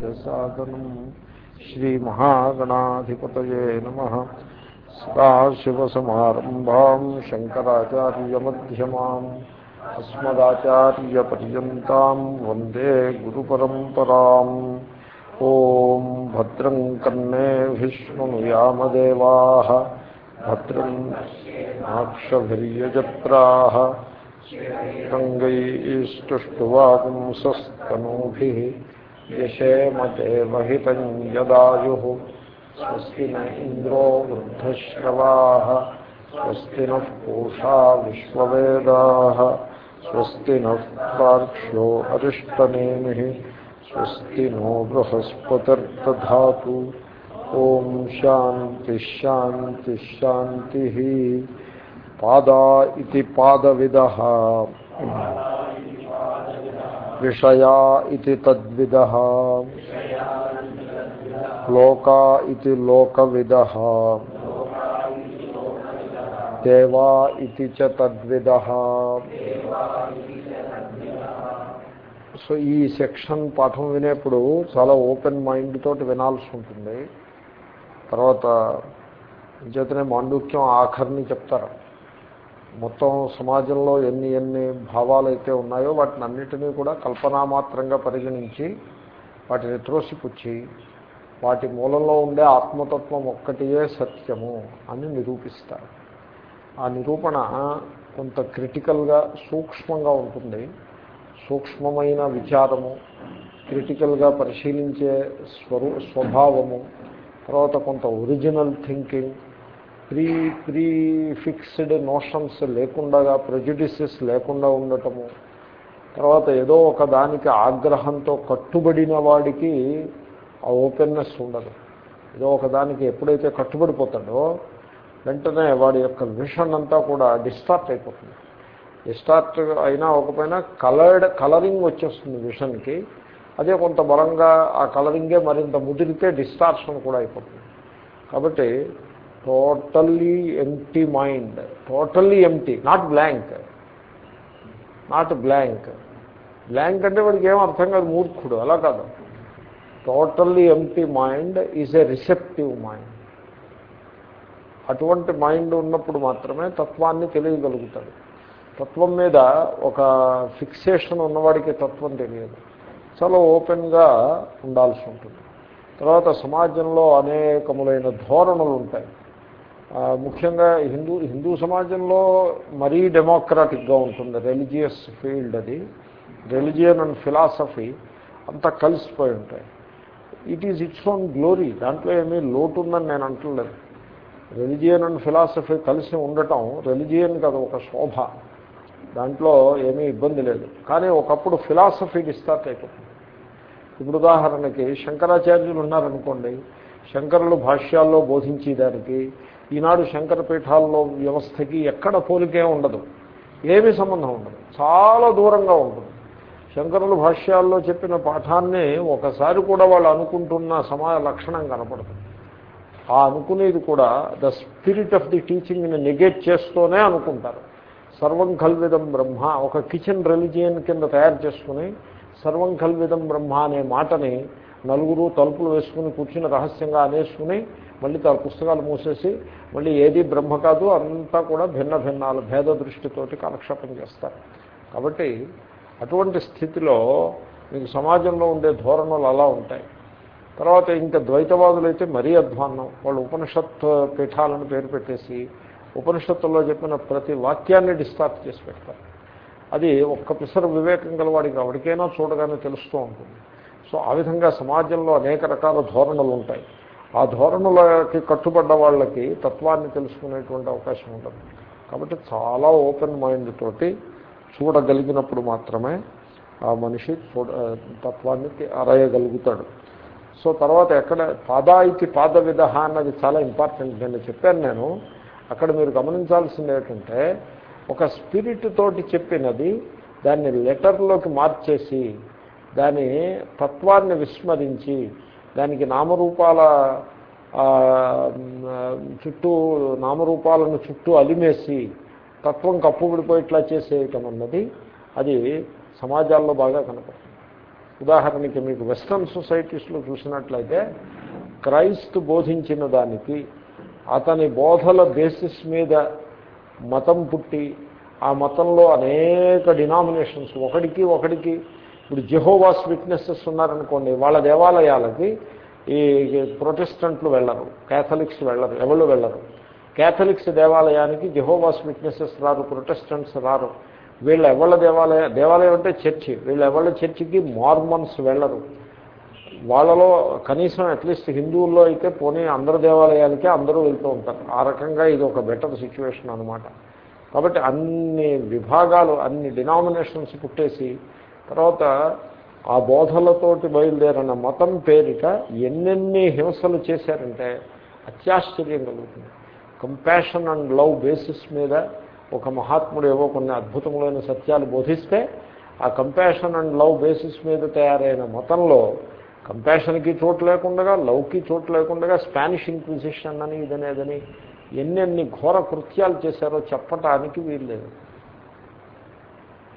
సాధనం శ్రీమహాగణాధిపతయే నమ. సదాశివసమారంభాం శంకరాచార్యమ్యమాం అస్మదాచార్యపర్యంతం వందే గురు పరంపరా ఓం భద్రం కన్నే విష్ణుయామదేవా భద్రం నాక్షభిర్యజత్రా यशेमते महितं यदायुः स्वस्ति न इन्द्रो वृद्धश्रवाः, स्वस्ति नः पूषा विश्ववेदाः, स्वस्ति नः पार्क्ष्यो अरिष्टनेमिः, स्वस्ति नो बृहस्पतिर्दधातु। ॐ शान्तिश्शान्तिश्शान्तिः पादा इति पादविदः। విషయా ఇది తద్విద లోకా ఇది లోకవిద దేవా ఇది చ తద్విద సో ఈ సెక్షన్ పాఠం వినేప్పుడు చాలా ఓపెన్ మైండ్ తోటి వినాల్సి ఉంటుంది. తర్వాత చేతనే మాండుక్యం ఆఖరిని చెప్తారు. మొత్తం సమాజంలో ఎన్ని ఎన్ని భావాలు అయితే ఉన్నాయో వాటిని అన్నిటినీ కూడా కల్పనామాత్రంగా పరిగణించి వాటిని త్రోసిపుచ్చి వాటి మూలంలో ఉండే ఆత్మతత్వం ఒక్కటియే సత్యము అని నిరూపిస్తారు. ఆ నిరూపణ కొంత క్రిటికల్గా సూక్ష్మంగా ఉంటుంది. సూక్ష్మమైన విచారము క్రిటికల్గా పరిశీలించే స్వరూ స్వభావము తర్వాత కొంత original thinking pre pre fixed notions లేకుండా ప్రెజుడిసెస్ లేకుండా ఉండటము. తర్వాత ఏదో ఒక దానికి ఆగ్రహంతో కట్టుబడిన వాడికి ఆ ఓపెన్నెస్ ఉండదు. ఏదో ఒక దానికి ఎప్పుడైతే కట్టుబడిపోతాడో వెంటనే వాడి యొక్క విషన్ అంతా కూడా డిస్టార్ట్ అయిపోతుంది. డిస్టార్ట్ అయినా ఒకపైన కలర్డ్ కలరింగ్ వచ్చేస్తుంది విషన్కి అదే కొంత బలంగా ఆ కలరింగే మరింత ముదిరితే డిస్టార్షన్ కూడా అయిపోతుంది. కాబట్టి totally empty mind totally empty not blank not blank. Blank అంటే వాడికి ఏం అర్థం కాదు మూర్ఖుడు అలా కాదు. Totally empty mind is a receptive mind. అటువంటి మైండ్ ఉన్నప్పుడు మాత్రమే తత్వాన్ని తెలియగలుగుతాడు. తత్వం మీద ఒక ఫిక్సేషన్ ఉన్నవాడికి తత్వం తెలియదు. చాలా ఓపెన్గా ఉండాల్సి ఉంటుంది. తర్వాత సమాజంలో అనేకములైన ధోరణులు ఉంటాయి ముఖ్యంగా హిందూ హిందూ సమాజంలో మరీ డెమోక్రాటిక్గా ఉంటుంది రిలీజియస్ ఫీల్డ్ అది. రెలిజియన్ అండ్ ఫిలాసఫీ అంతా కలిసిపోయి ఉంటాయి. It is its own glory దాంట్లో ఏమీ లోటు ఉందని నేను అంటలేదు. రెలిజియన్ అండ్ ఫిలాసఫీ కలిసి ఉండటం రెలిజియన్ కదా ఒక శోభ. దాంట్లో ఏమీ ఇబ్బంది లేదు. కానీ ఒకప్పుడు ఫిలాసఫీ డిస్టార్ట్ అయిపోతుంది. ఇప్పుడు ఉదాహరణకి శంకరాచార్యులు ఉన్నారనుకోండి శంకరులు భాష్యాల్లో బోధించేదానికి ఈనాడు శంకరపీఠాల్లో వ్యవస్థకి ఎక్కడ పోలికే ఉండదు. ఏమీ సంబంధం ఉండదు. చాలా దూరంగా ఉంటుంది. శంకరులు భాష్యాల్లో చెప్పిన పాఠాన్ని ఒకసారి కూడా వాళ్ళు అనుకుంటున్న సమాజ లక్షణం కనపడుతుంది ఆ అనుకునేది కూడా ద స్పిరిట్ ఆఫ్ ది టీచింగ్ని నెగెట్ చేస్తూనే అనుకుంటారు. సర్వం కల్విదం బ్రహ్మ ఒక కిచెన్ రిలిజియన్ కింద తయారు చేసుకుని సర్వం కల్విదం బ్రహ్మ అనే మాటని నలుగురు తలుపులు వేసుకుని కూర్చుని రహస్యంగా అనేసుకుని మళ్ళీ తన పుస్తకాలు మూసేసి మళ్ళీ ఏది బ్రహ్మ కాదు అంతా కూడా భిన్న భిన్నాలు భేద దృష్టితోటి కాలక్షేపం చేస్తారు. కాబట్టి అటువంటి స్థితిలో మీకు సమాజంలో ఉండే ధోరణులు అలా ఉంటాయి. తర్వాత ఇంకా ద్వైతవాదులైతే మరీ అధ్వాన్నం. వాళ్ళు ఉపనిషత్ పీఠాలను పేరు పెట్టేసి ఉపనిషత్తుల్లో చెప్పిన ప్రతి వాక్యాన్ని డిస్టార్ట్ చేసి పెడతారు. అది ఒక్క పిసర వివేకం గలవాడికి ఎవరికైనా చూడగానే తెలుస్తూ ఉంటుంది. సో ఆ విధంగా సమాజంలో అనేక రకాల ధోరణులు ఉంటాయి. ఆ ధోరణులకి కట్టుబడ్డ వాళ్ళకి తత్వాన్ని తెలుసుకునేటువంటి అవకాశం ఉంటుంది. కాబట్టి చాలా ఓపెన్ మైండ్ తోటి చూడగలిగినప్పుడు మాత్రమే ఆ మనిషి చూడ తత్వాన్ని అరయగలుగుతాడు. సో తర్వాత ఎక్కడ పాదా ఇది పాద విధ అన్నది చాలా ఇంపార్టెంట్ నేను చెప్పాను నేను. అక్కడ మీరు గమనించాల్సింది ఏంటంటే ఒక స్పిరిట్ తోటి చెప్పినది దాన్ని లెటర్లోకి మార్చేసి దాని తత్వాన్ని విస్మరించి దానికి నామరూపాల చుట్టూ నామరూపాలను చుట్టూ అలిమేసి తత్వం కప్పుబడిపోయేట్లా చేసేయటం అన్నది అది సమాజాల్లో బాగా కనపడుతుంది. ఉదాహరణకి మీకు వెస్ట్రన్ సొసైటీస్లో చూసినట్లయితే క్రైస్తు బోధించిన దానికి అతని బోధల బేసిస్ మీద మతం పుట్టి ఆ మతంలో అనేక డినామినేషన్స్ ఒకడికి ఒకడికి ఇప్పుడు జెహోవాస్ విట్నెసెస్ ఉన్నారనుకోండి వాళ్ళ దేవాలయాలకి ఈ ప్రొటెస్టెంట్లు వెళ్ళరు క్యాథలిక్స్ వెళ్ళరు ఎవరు వెళ్ళరు. క్యాథలిక్స్ దేవాలయానికి జెహోవాస్ విట్నెసెస్ రారు ప్రొటెస్టెంట్స్ రారు. వీళ్ళు ఎవళ్ళ దేవాలయ దేవాలయం అంటే చర్చి వీళ్ళు ఎవళ్ళ చర్చికి మార్మన్స్ వెళ్ళరు. వాళ్ళలో కనీసం అట్లీస్ట్ హిందువుల్లో అయితే పోనీ అందరు దేవాలయాలకే అందరూ వెళ్తూ ఉంటారు. ఆ రకంగా ఇది ఒక బెటర్ సిచ్యువేషన్ అనమాట కాబట్టి అన్ని విభాగాలు అన్ని డినామినేషన్స్ పుట్టేసి తర్వాత ఆ బోధలతోటి బయలుదేరిన మతం పేరిట ఎన్నెన్ని హింసలు చేశారంటే అత్యాశ్చర్యం కలుగుతుంది. కంపాషన్ అండ్ లవ్ బేసిస్ మీద ఒక మహాత్ముడు ఏవో కొన్ని అద్భుతములైన సత్యాలు బోధిస్తే ఆ కంపాషన్ అండ్ లవ్ బేసిస్ మీద తయారైన మతంలో కంపాషన్కి చోటు లేకుండా లవ్కి చోటు లేకుండా స్పానిష్ ఇంక్విజిషన్ అని ఇదనేదని ఎన్నెన్ని ఘోర కృత్యాలు చేశారో చెప్పటానికి వీల్లేదు.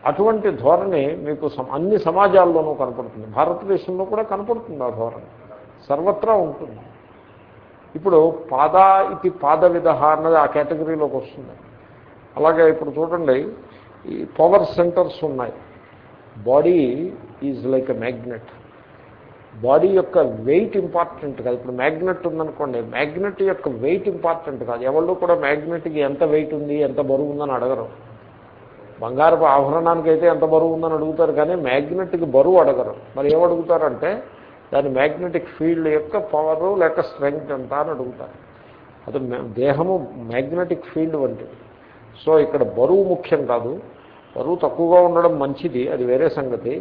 అటువంటి ధోరణి మీకు అన్ని సమాజాల్లోనూ కనపడుతుంది. భారతదేశంలో కూడా కనపడుతుంది ఆ ధోరణి. సర్వత్రా ఉంటుంది. ఇప్పుడు పాద ఇది పాద విధ అన్నది ఆ కేటగిరీలోకి వస్తుంది. అలాగే ఇప్పుడు చూడండి ఈ పవర్ సెంటర్స్ ఉన్నాయి. Body is like a magnet body యొక్క వెయిట్ ఇంపార్టెంట్ కాదు. ఇప్పుడు మ్యాగ్నెట్ ఉందనుకోండి మ్యాగ్నెట్ యొక్క వెయిట్ ఇంపార్టెంట్ కాదు. ఎవరు కూడా మ్యాగ్నెట్కి ఎంత వెయిట్ ఉంది ఎంత బరువు ఉందని అడగరు. బంగారపు ఆభరణానికి అయితే ఎంత బరువు ఉందని అడుగుతారు కానీ మ్యాగ్నెట్కి బరువు అడగరు. మరి ఏమడుగుతారంటే దాని మ్యాగ్నెటిక్ ఫీల్డ్ యొక్క పవరు లేక స్ట్రెంగ్త్ ఎంత అని అడుగుతారు. అది దేహము మ్యాగ్నెటిక్ ఫీల్డ్ వంటిది. సో ఇక్కడ బరువు ముఖ్యం కాదు. బరువు తక్కువగా ఉండడం మంచిది అది వేరే సంగతి.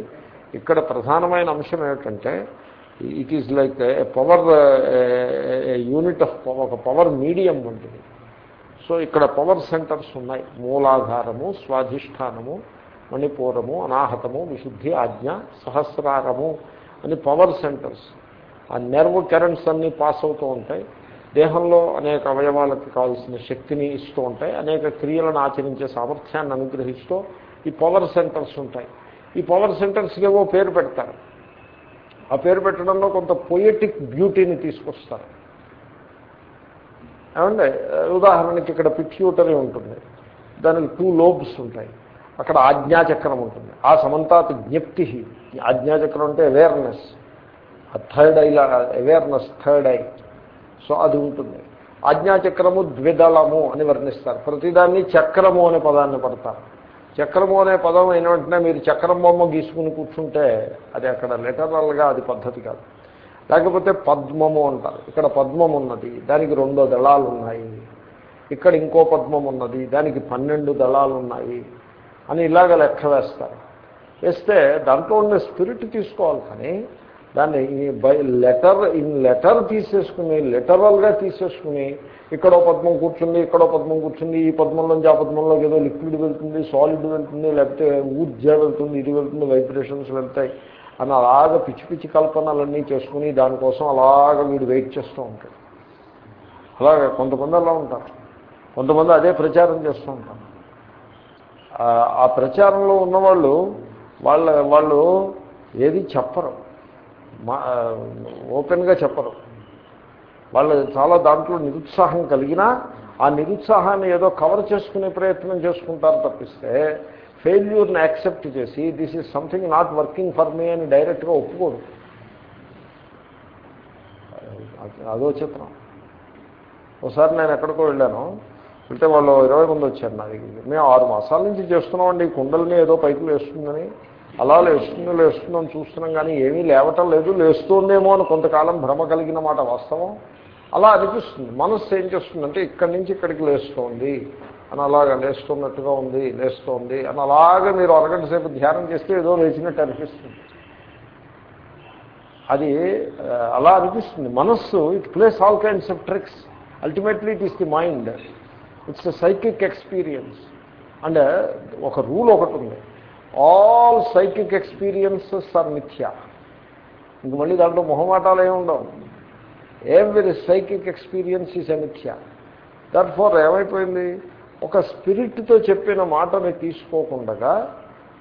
ఇక్కడ ప్రధానమైన అంశం ఏమిటంటే it is like a power unit of ఒక పవర్ మీడియం వంటిది. సో ఇక్కడ పవర్ సెంటర్స్ ఉన్నాయి. మూలాధారము స్వాధిష్టానము మణిపూరము అనాహతము విశుద్ధి ఆజ్ఞ సహస్రారము అని పవర్ సెంటర్స్ ఆ నెర్వ్ కరెంట్స్ అన్నీ పాస్ అవుతూ ఉంటాయి. దేహంలో అనేక అవయవాలకు కావాల్సిన శక్తిని ఇస్తూ ఉంటాయి. అనేక క్రియలను ఆచరించే సామర్థ్యాన్ని అనుగ్రహిస్తూ ఈ పవర్ సెంటర్స్ ఉంటాయి. ఈ పవర్ సెంటర్స్కి ఏవో పేరు పెడతారు. ఆ పేరు పెట్టడంలో కొంత పొయెటిక్ బ్యూటీని తీసుకొస్తారు. ఏమండి? ఉదాహరణకి ఇక్కడ పిట్యూటరీ ఉంటుంది. దానికి టూ లోబ్స్ ఉంటాయి. అక్కడ ఆజ్ఞాచక్రం ఉంటుంది. ఆ సమంతాత్ జ్ఞప్తి. ఆజ్ఞాచక్రం అంటే అవేర్నెస్ ఆ థర్డ్ ఐలా అవేర్నెస్ థర్డ్ ఐ సో అది ఉంటుంది. ఆజ్ఞాచక్రము ద్విదళము అని వర్ణిస్తారు. ప్రతిదాన్ని చక్రము అనే పదాన్ని పడతారు. చక్రము అనే పదం అయిన వెంటనే మీరు చక్రం బొమ్మ గీసుకుని కూర్చుంటే అది అక్కడ లిటరల్గా అది పద్ధతి కాదు. లేకపోతే పద్మము అంటారు. ఇక్కడ పద్మం ఉన్నది దానికి రెండో దళాలు ఉన్నాయి. ఇక్కడ ఇంకో పద్మం ఉన్నది దానికి పన్నెండు దళాలు ఉన్నాయి అని ఇలాగ లెక్క వేస్తారు. వేస్తే దాంట్లో ఉన్న స్పిరిట్ తీసుకోవాలి కానీ దాన్ని బై లెటర్ ఇన్ లెటర్ తీసేసుకుని లెటరల్గా తీసేసుకుని ఇక్కడో పద్మం కూర్చుంది ఇక్కడో పద్మం కూర్చుంది ఈ పద్మంలోంచి ఆ పద్మంలోకి ఏదో లిక్విడ్ వెళ్తుంది సాలిడ్ వెళ్తుంది లేకపోతే ఊర్జ వెళ్తుంది ఇది వెళ్తుంది వైబ్రేషన్స్ వెళ్తాయి. అని అలాగ పిచ్చి పిచ్చి కల్పనలన్నీ చేసుకుని దానికోసం అలాగ వీడు వెయిట్ చేస్తూ ఉంటాడు. అలాగే కొంతమంది అలా ఉంటారు. కొంతమంది అదే ప్రచారం చేస్తూ ఉంటారు. ఆ ప్రచారంలో ఉన్నవాళ్ళు వాళ్ళ వాళ్ళు ఏది చెప్పరు. మా ఓపెన్గా చెప్పరు. వాళ్ళు చాలా దాంట్లో నిరుత్సాహం కలిగినా ఆ నిరుత్సాహాన్ని ఏదో కవర్ చేసుకునే ప్రయత్నం చేసుకుంటారు తప్పిస్తే ఫెయిల్యూర్ని యాక్సెప్ట్ చేసి this is something not working for me అని డైరెక్ట్గా ఒప్పుకోడు అదో చిత్రం. ఒకసారి నేను ఎక్కడికో వెళ్ళాను. వెళ్తే వాళ్ళు ఇరవై మంది వచ్చారు నా దగ్గరికి మేము ఆరు మాసాల నుంచి చేస్తున్నామండి. కుండలని ఏదో పైకి లేస్తుందని. అలా లేస్తుందో లేస్తుందని చూస్తున్నాం కానీ ఏమీ లేవటం లేదు. లేస్తుందేమో అని కొంతకాలం భ్రమ కలిగిన మాట వాస్తవం. అలా అనిపిస్తుంది. మనస్సు ఏం చేస్తుందంటే ఇక్కడి నుంచి ఇక్కడికి లేస్తోంది. అని అలాగ లేస్తున్నట్టుగా ఉంది లేస్తోంది అని అలాగా మీరు అరగంట సేపు ధ్యానం చేస్తే ఏదో లేచినట్టు అనిపిస్తుంది. అది అలా అనిపిస్తుంది. మనస్సు it plays all kinds of tricks ultimately it is the mind it's a psychic experience and ఒక రూల్ ఒకటి ఉంది. ఆల్ సైకిక్ ఎక్స్పీరియన్సెస్ ఆర్ మిథ్యా ఇంక మళ్ళీ దాంట్లో మొహమాటాలు ఏమి ఉండవు. ఎవ్రీ సైకిక్ ఎక్స్పీరియన్స్ ఈజ్ మిథ్య దట్ ఫోర్ ఏమైపోయింది? ఒక స్పిరిట్తో చెప్పిన మాటని తీసుకోకుండా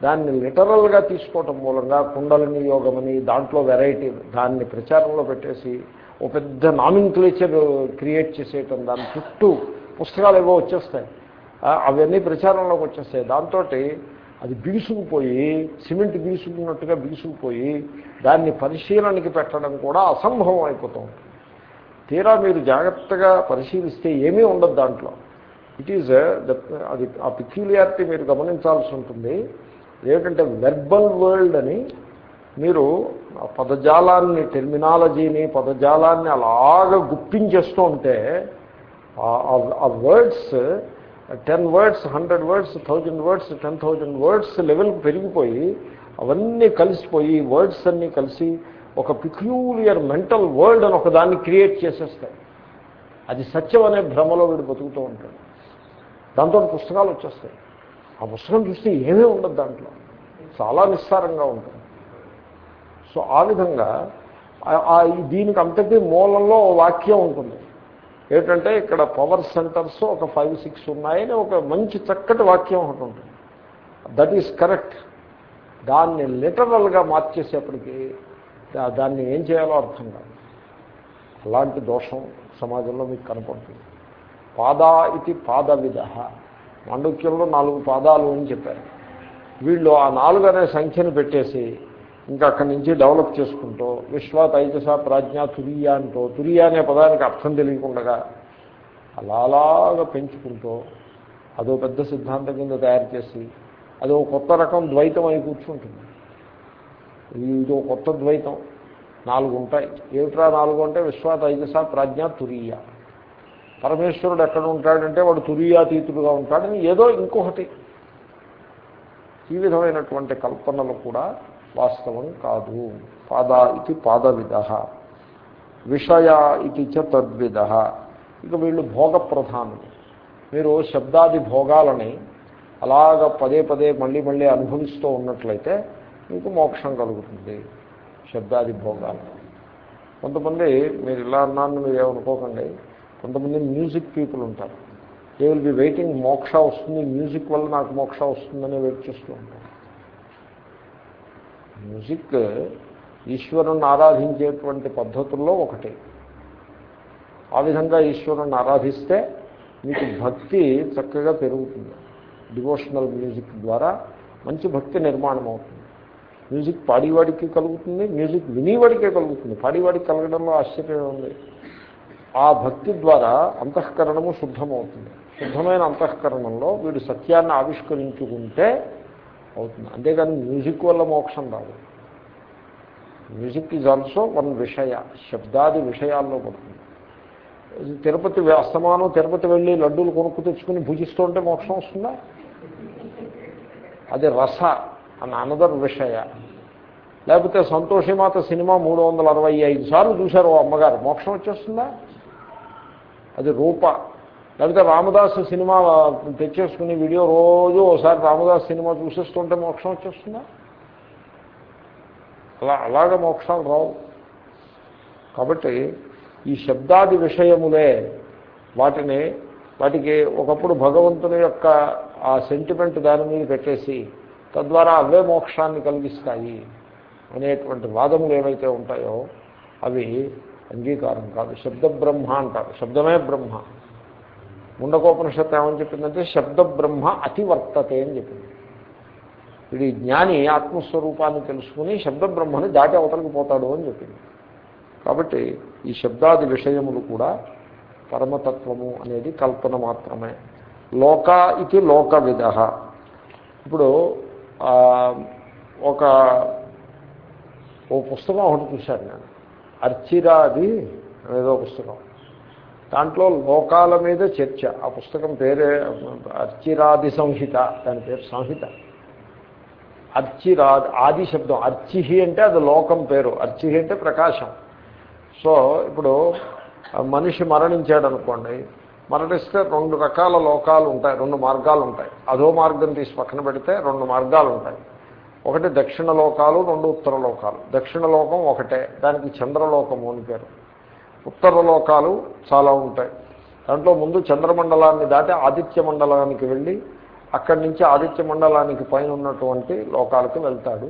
దాన్ని లిటరల్గా తీసుకోవటం మూలంగా కుండలిని యోగమని దాంట్లో వెరైటీ దాన్ని ప్రచారంలో పెట్టేసి ఓ పెద్ద నామిన్క్లేచర్ క్రియేట్ చేసేయటం దాని చుట్టూ పుస్తకాలు ఏవో వచ్చేస్తాయి అవన్నీ ప్రచారంలోకి వచ్చేస్తాయి. దాంతో అది బిగుసుకుపోయి సిమెంట్ బిగుసుకున్నట్టుగా బిగుసుకుపోయి దాన్ని పరిశీలనకి పెట్టడం కూడా అసంభవం అయిపోతూ ఉంటుంది. తీరా మీరు జాగ్రత్తగా పరిశీలిస్తే ఏమీ ఉండదు దాంట్లో. ఇట్ ఈజ్ uh, అది ఆ పిక్యులియారిటీ మీరు గమనించాల్సి ఉంటుంది. ఏంటంటే వెర్బల్ వరల్డ్ అని మీరు ఆ పదజాలాన్ని టెర్మినాలజీని పదజాలాన్ని అలాగ గుప్పించేస్తూ ఉంటే ఆ- ఆ words ten words hundred words thousand words ten thousand words లెవెల్కి పెరిగిపోయి అవన్నీ కలిసిపోయి వర్డ్స్ అన్నీ కలిసి ఒక పిక్యూలియర్ మెంటల్ వరల్డ్ అని ఒక దాన్ని క్రియేట్ చేసేస్తాయి. అది సత్యం అనే భ్రమలో వీడు బతుకుతూ ఉంటాడు. దాంతో పుస్తకాలు వచ్చేస్తాయి. ఆ పుస్తకం చూస్తే ఏమీ ఉండదు దాంట్లో. చాలా నిస్సారంగా ఉంటుంది. సో ఆ విధంగా దీనికి అంతటి మూలంలో వాక్యం ఉంటుంది. ఏంటంటే ఇక్కడ పవర్ సెంటర్స్ ఒక ఫైవ్ సిక్స్ ఉన్నాయని ఒక మంచి చక్కటి వాక్యం ఒకటి ఉంటుంది. దట్ ఈస్ కరెక్ట్ దాన్ని లిటరల్గా మార్చేసేప్పటికీ దాన్ని ఏం చేయాలో అర్థం కాదు. అలాంటి దోషం సమాజంలో మీకు కనపడుతుంది. పాదా ఇది పాదవిధ. మాండుక్యంలో నాలుగు పాదాలు అని చెప్పారు. వీళ్ళు ఆ నాలుగు అనే సంఖ్యను పెట్టేసి ఇంకా అక్కడి నుంచి డెవలప్ చేసుకుంటూ విశ్వ తైజస ప్రాజ్ఞ తురియ అంటూ తురియ అనే పదానికి అర్థం తెలియకుండా అలా అలాగా పెంచుకుంటూ అదో పెద్ద సిద్ధాంతం కింద తయారు చేసి అదో కొత్త రకం ద్వైతం అయి కూర్చుంటుంది. ఇదో కొత్త ద్వైతం నాలుగు ఉంటాయి. ఏమిట్రా నాలుగు అంటే విశ్వ తైజస ప్రాజ్ఞ తురియ. పరమేశ్వరుడు ఎక్కడ ఉంటాడంటే వాడు తురియాతీతుడుగా ఉంటాడని ఏదో ఇంకొకటి. ఈ విధమైనటువంటి కల్పనలు కూడా వాస్తవం కాదు. పాద ఇది పాదవిధ విషయ ఇది చ తద్విధ ఇక వీళ్ళు భోగ ప్రధానులు మీరు శబ్దాది భోగాలని అలాగ పదే పదే మళ్ళీ మళ్ళీ అనుభవిస్తూ ఉన్నట్లయితే మీకు మోక్షం కలుగుతుంది శబ్దాది భోగాలు. కొంతమంది మీరు ఇలా అన్నాను మీరు ఏమనుకోకండి. కొంతమంది మ్యూజిక్ పీపుల్ ఉంటారు. దే విల్ బి వెయిటింగ్ మోక్ష వస్తుంది మ్యూజిక్ వల్ల నాకు మోక్ష వస్తుందని వెయిట్ చేస్తూ ఉంటారు. మ్యూజిక్ ఈశ్వరుని ఆరాధించేటువంటి పద్ధతుల్లో ఒకటి. ఆ విధంగా ఈశ్వరుని ఆరాధిస్తే మీకు భక్తి చక్కగా పెరుగుతుంది. డివోషనల్ మ్యూజిక్ ద్వారా మంచి భక్తి నిర్మాణం అవుతుంది. మ్యూజిక్ పాడేవాడికి కలుగుతుంది మ్యూజిక్ వినేవాడికే కలుగుతుంది. పాడేవాడికి కలగడంలో ఆశ్చర్యం ఉంది ఆ భక్తి ద్వారా అంతఃకరణము శుద్ధమవుతుంది. శుద్ధమైన అంతఃకరణంలో వీడు సత్యాన్ని ఆవిష్కరించుకుంటే అవుతుంది. అంతేగాని మ్యూజిక్ వల్ల మోక్షం రాదు. మ్యూజిక్ ఈజ్ ఆల్సో వన్ విషయ శబ్దాది విషయాల్లో పడుతుంది. తిరుపతి అస్తమానం తిరుపతి వెళ్ళి లడ్డూలు కొనుక్కు తెచ్చుకుని భుజిస్తూ ఉంటే మోక్షం వస్తుందా? అది రస అని అనదర్ విషయ. లేకపోతే సంతోషిమాత సినిమా మూడు వందల అరవై ఐదు సార్లు చూశారు ఓ అమ్మగారు. మోక్షం వచ్చేస్తుందా? అది రూప. లేకపోతే రామదాస్ సినిమా తెచ్చేసుకుని వీడియో రోజు ఒకసారి రామదాస్ సినిమా చూసేస్తుంటే మోక్షం వచ్చేస్తుందా? అలా అలాగ మోక్షాలు రావు. కాబట్టి ఈ శబ్దాది విషయములే వాటిని వాటికి ఒకప్పుడు భగవంతుని యొక్క ఆ సెంటిమెంట్ దాని మీద పెట్టేసి తద్వారా అవే మోక్షాన్ని కలిగిస్తాయి అనేటువంటి వాదములు ఏవైతే ఉంటాయో అవి అంగీకారం కాదు. శబ్ద బ్రహ్మ అంటారు. శబ్దమే బ్రహ్మ. ముండకోపనిషత్తు ఏమని చెప్పిందంటే శబ్ద బ్రహ్మ అతివర్తతే అని చెప్పింది. ఇది జ్ఞాని ఆత్మస్వరూపాన్ని తెలుసుకుని శబ్ద బ్రహ్మని దాటి అవతలకి పోతాడు అని చెప్పింది. కాబట్టి ఈ శబ్దాది విషయములు కూడా పరమతత్వము అనేది కల్పన మాత్రమే. లోక ఇది లోక విధ ఇప్పుడు ఒక ఓ పుస్తకం ఒకటి చూశాను నేను. అర్చిరాది ఏదో పుస్తకం. దాంట్లో లోకాల మీద చర్చ. ఆ పుస్తకం పేరే అర్చిరాది సంహిత. దాని పేరు సంహిత. అర్చిరాది ఆది శబ్దం. అర్చిహి అంటే అది లోకం పేరు. అర్చిహి అంటే ప్రకాశం. సో ఇప్పుడు మనిషి మరణించాడు అనుకోండి మరణిస్తే రెండు రకాల లోకాలు ఉంటాయి రెండు మార్గాలు ఉంటాయి. అధో మార్గం తీసి పక్కన పెడితే రెండు మార్గాలు ఉంటాయి. ఒకటి దక్షిణ లోకాలు రెండు ఉత్తర లోకాలు దక్షిణ లోకం ఒకటే. దానికి చంద్రలోకము అని పేరు. ఉత్తర లోకాలు చాలా ఉంటాయి. దాంట్లో ముందు చంద్రమండలాన్ని దాటి ఆదిత్య మండలానికి వెళ్ళి అక్కడి నుంచి ఆదిత్య మండలానికి పైన ఉన్నటువంటి లోకాలకు వెళ్తాడు.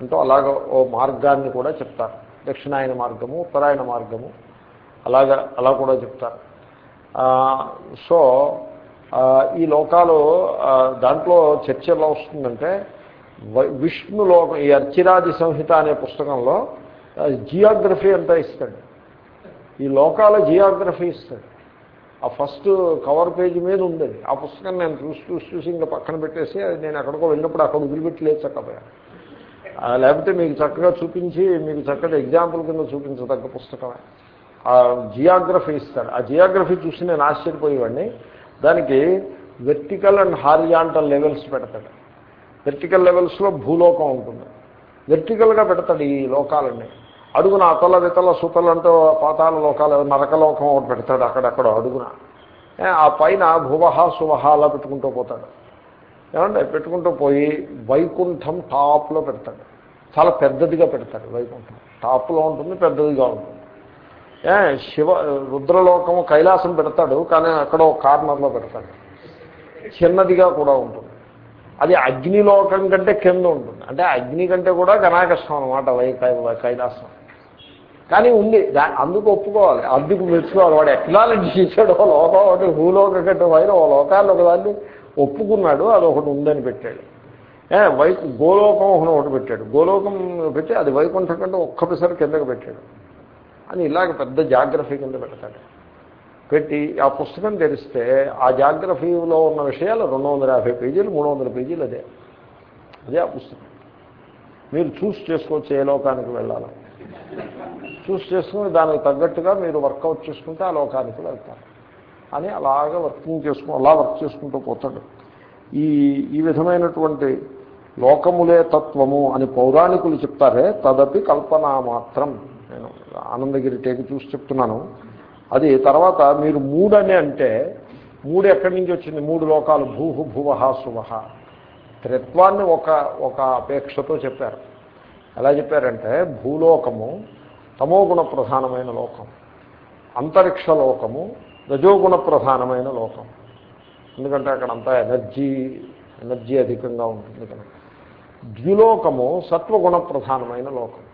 అంటూ అలాగ ఓ మార్గాన్ని కూడా చెప్తారు. దక్షిణాయన మార్గము ఉత్తరాయణ మార్గము అలాగా అలా కూడా చెప్తారు. సో ఈ లోకాలు దాంట్లో చర్చ ఎలా వస్తుందంటే విష్ణులోకం ఈ అర్చిరాది సంహిత అనే పుస్తకంలో జియోగ్రఫీ అంతా ఇస్తాడు. ఈ లోకాల జియోగ్రఫీ ఇస్తాడు. ఆ ఫస్ట్ కవర్ పేజీ మీద ఉంది ఆ పుస్తకం నేను చూసి చూసి చూసి ఇంకా పక్కన పెట్టేసి అది నేను ఎక్కడికో వెళ్ళినప్పుడు అక్కడ వదిలిపెట్టలేదు చక్కగా. లేకపోతే మీకు చక్కగా చూపించి మీకు చక్కగా ఎగ్జాంపుల్ కింద చూపించదగ్గ పుస్తకమే. ఆ జియోగ్రఫీ ఇస్తాడు. ఆ జియోగ్రఫీ చూసి నేను ఆశ్చర్యపోయేవాడిని. దానికి వెర్టికల్ అండ్ హారియాంటల్ లెవెల్స్ పెడతాడు. వెర్టికల్ లెవెల్స్లో భూలోకం ఉంటుంది. వెర్టికల్గా పెడతాడు ఈ లోకాలన్నీ. అడుగున అతల వితల సుతలంటూ పాతాల లోకాలు నరకలోకం ఒకటి పెడతాడు అక్కడక్కడ అడుగున. ఆ పైన భువహ సువహ అలా పెట్టుకుంటూ పోతాడు. ఏమంటే పెట్టుకుంటూ పోయి వైకుంఠం టాప్లో పెడతాడు. చాలా పెద్దదిగా పెడతాడు వైకుంఠం. టాప్లో ఉంటుంది పెద్దదిగా ఉంటుంది. ఏ శివ రుద్రలోకము కైలాసం పెడతాడు కానీ అక్కడ ఒక కార్నర్లో పెడతాడు. చిన్నదిగా కూడా ఉంటుంది. అది అగ్నిలోకం కంటే కింద ఉంటుంది. అంటే అగ్ని కంటే కూడా గణాకష్టం అనమాట వై కైలాసం. కానీ ఉంది. అందుకు ఒప్పుకోవాలి. అందుకు మెచ్చుకోవాలి. వాడు ఎక్నాలజీ చేశాడు. ఓ లోకం ఒకటి భూలోక కంటే వైన ఓ లోకాల్లో ఒకదాన్ని ఒప్పుకున్నాడు. అది ఒకటి ఉందని పెట్టాడు. వై గోలోకం ఒకటి ఒకటి పెట్టాడు. గోలోకం పెట్టి అది వైకుంఠం కంటే ఒక్కసారి కిందకు పెట్టాడు. అని ఇలాగ పెద్ద జాగ్రఫీ కింద పెడతాడు. పెట్టి ఆ పుస్తకం తెరిస్తే ఆ జాగ్రఫీలో ఉన్న విషయాలు రెండు వందల యాభై పేజీలు మూడు వందల పేజీలు అదే. అదే ఆ పుస్తకం. మీరు చూస్ చేసుకోవచ్చు ఏ లోకానికి వెళ్ళాలి. చూస్ చేసుకుని దానికి తగ్గట్టుగా మీరు వర్కౌట్ చేసుకుంటే ఆ లోకానికి వెళ్తారు. అని అలాగా వర్కింగ్ చేసుకుని అలా వర్క్ చేసుకుంటూ పోతాడు. ఈ ఈ విధమైనటువంటి లోకములే తత్వము అని పౌరాణికులు చెప్తారే తదపి కల్పన మాత్రం. నేను ఆనందగిరి టేకి చూసి చెప్తున్నాను. అది తర్వాత మీరు మూడని అంటే మూడు ఎక్కడి నుంచి వచ్చింది? మూడు లోకాలు భూహు భువహ శువహ త్రిత్వాన్ని ఒక ఒక అపేక్షతో చెప్పారు. ఎలా చెప్పారంటే భూలోకము తమోగుణ ప్రధానమైన లోకం అంతరిక్ష లోకము రజోగుణ ప్రధానమైన లోకం. ఎందుకంటే అక్కడ అంతా ఎనర్జీ ఎనర్జీ అధికంగా ఉంటుంది కనుక ద్విలోకము సత్వగుణ ప్రధానమైన లోకం.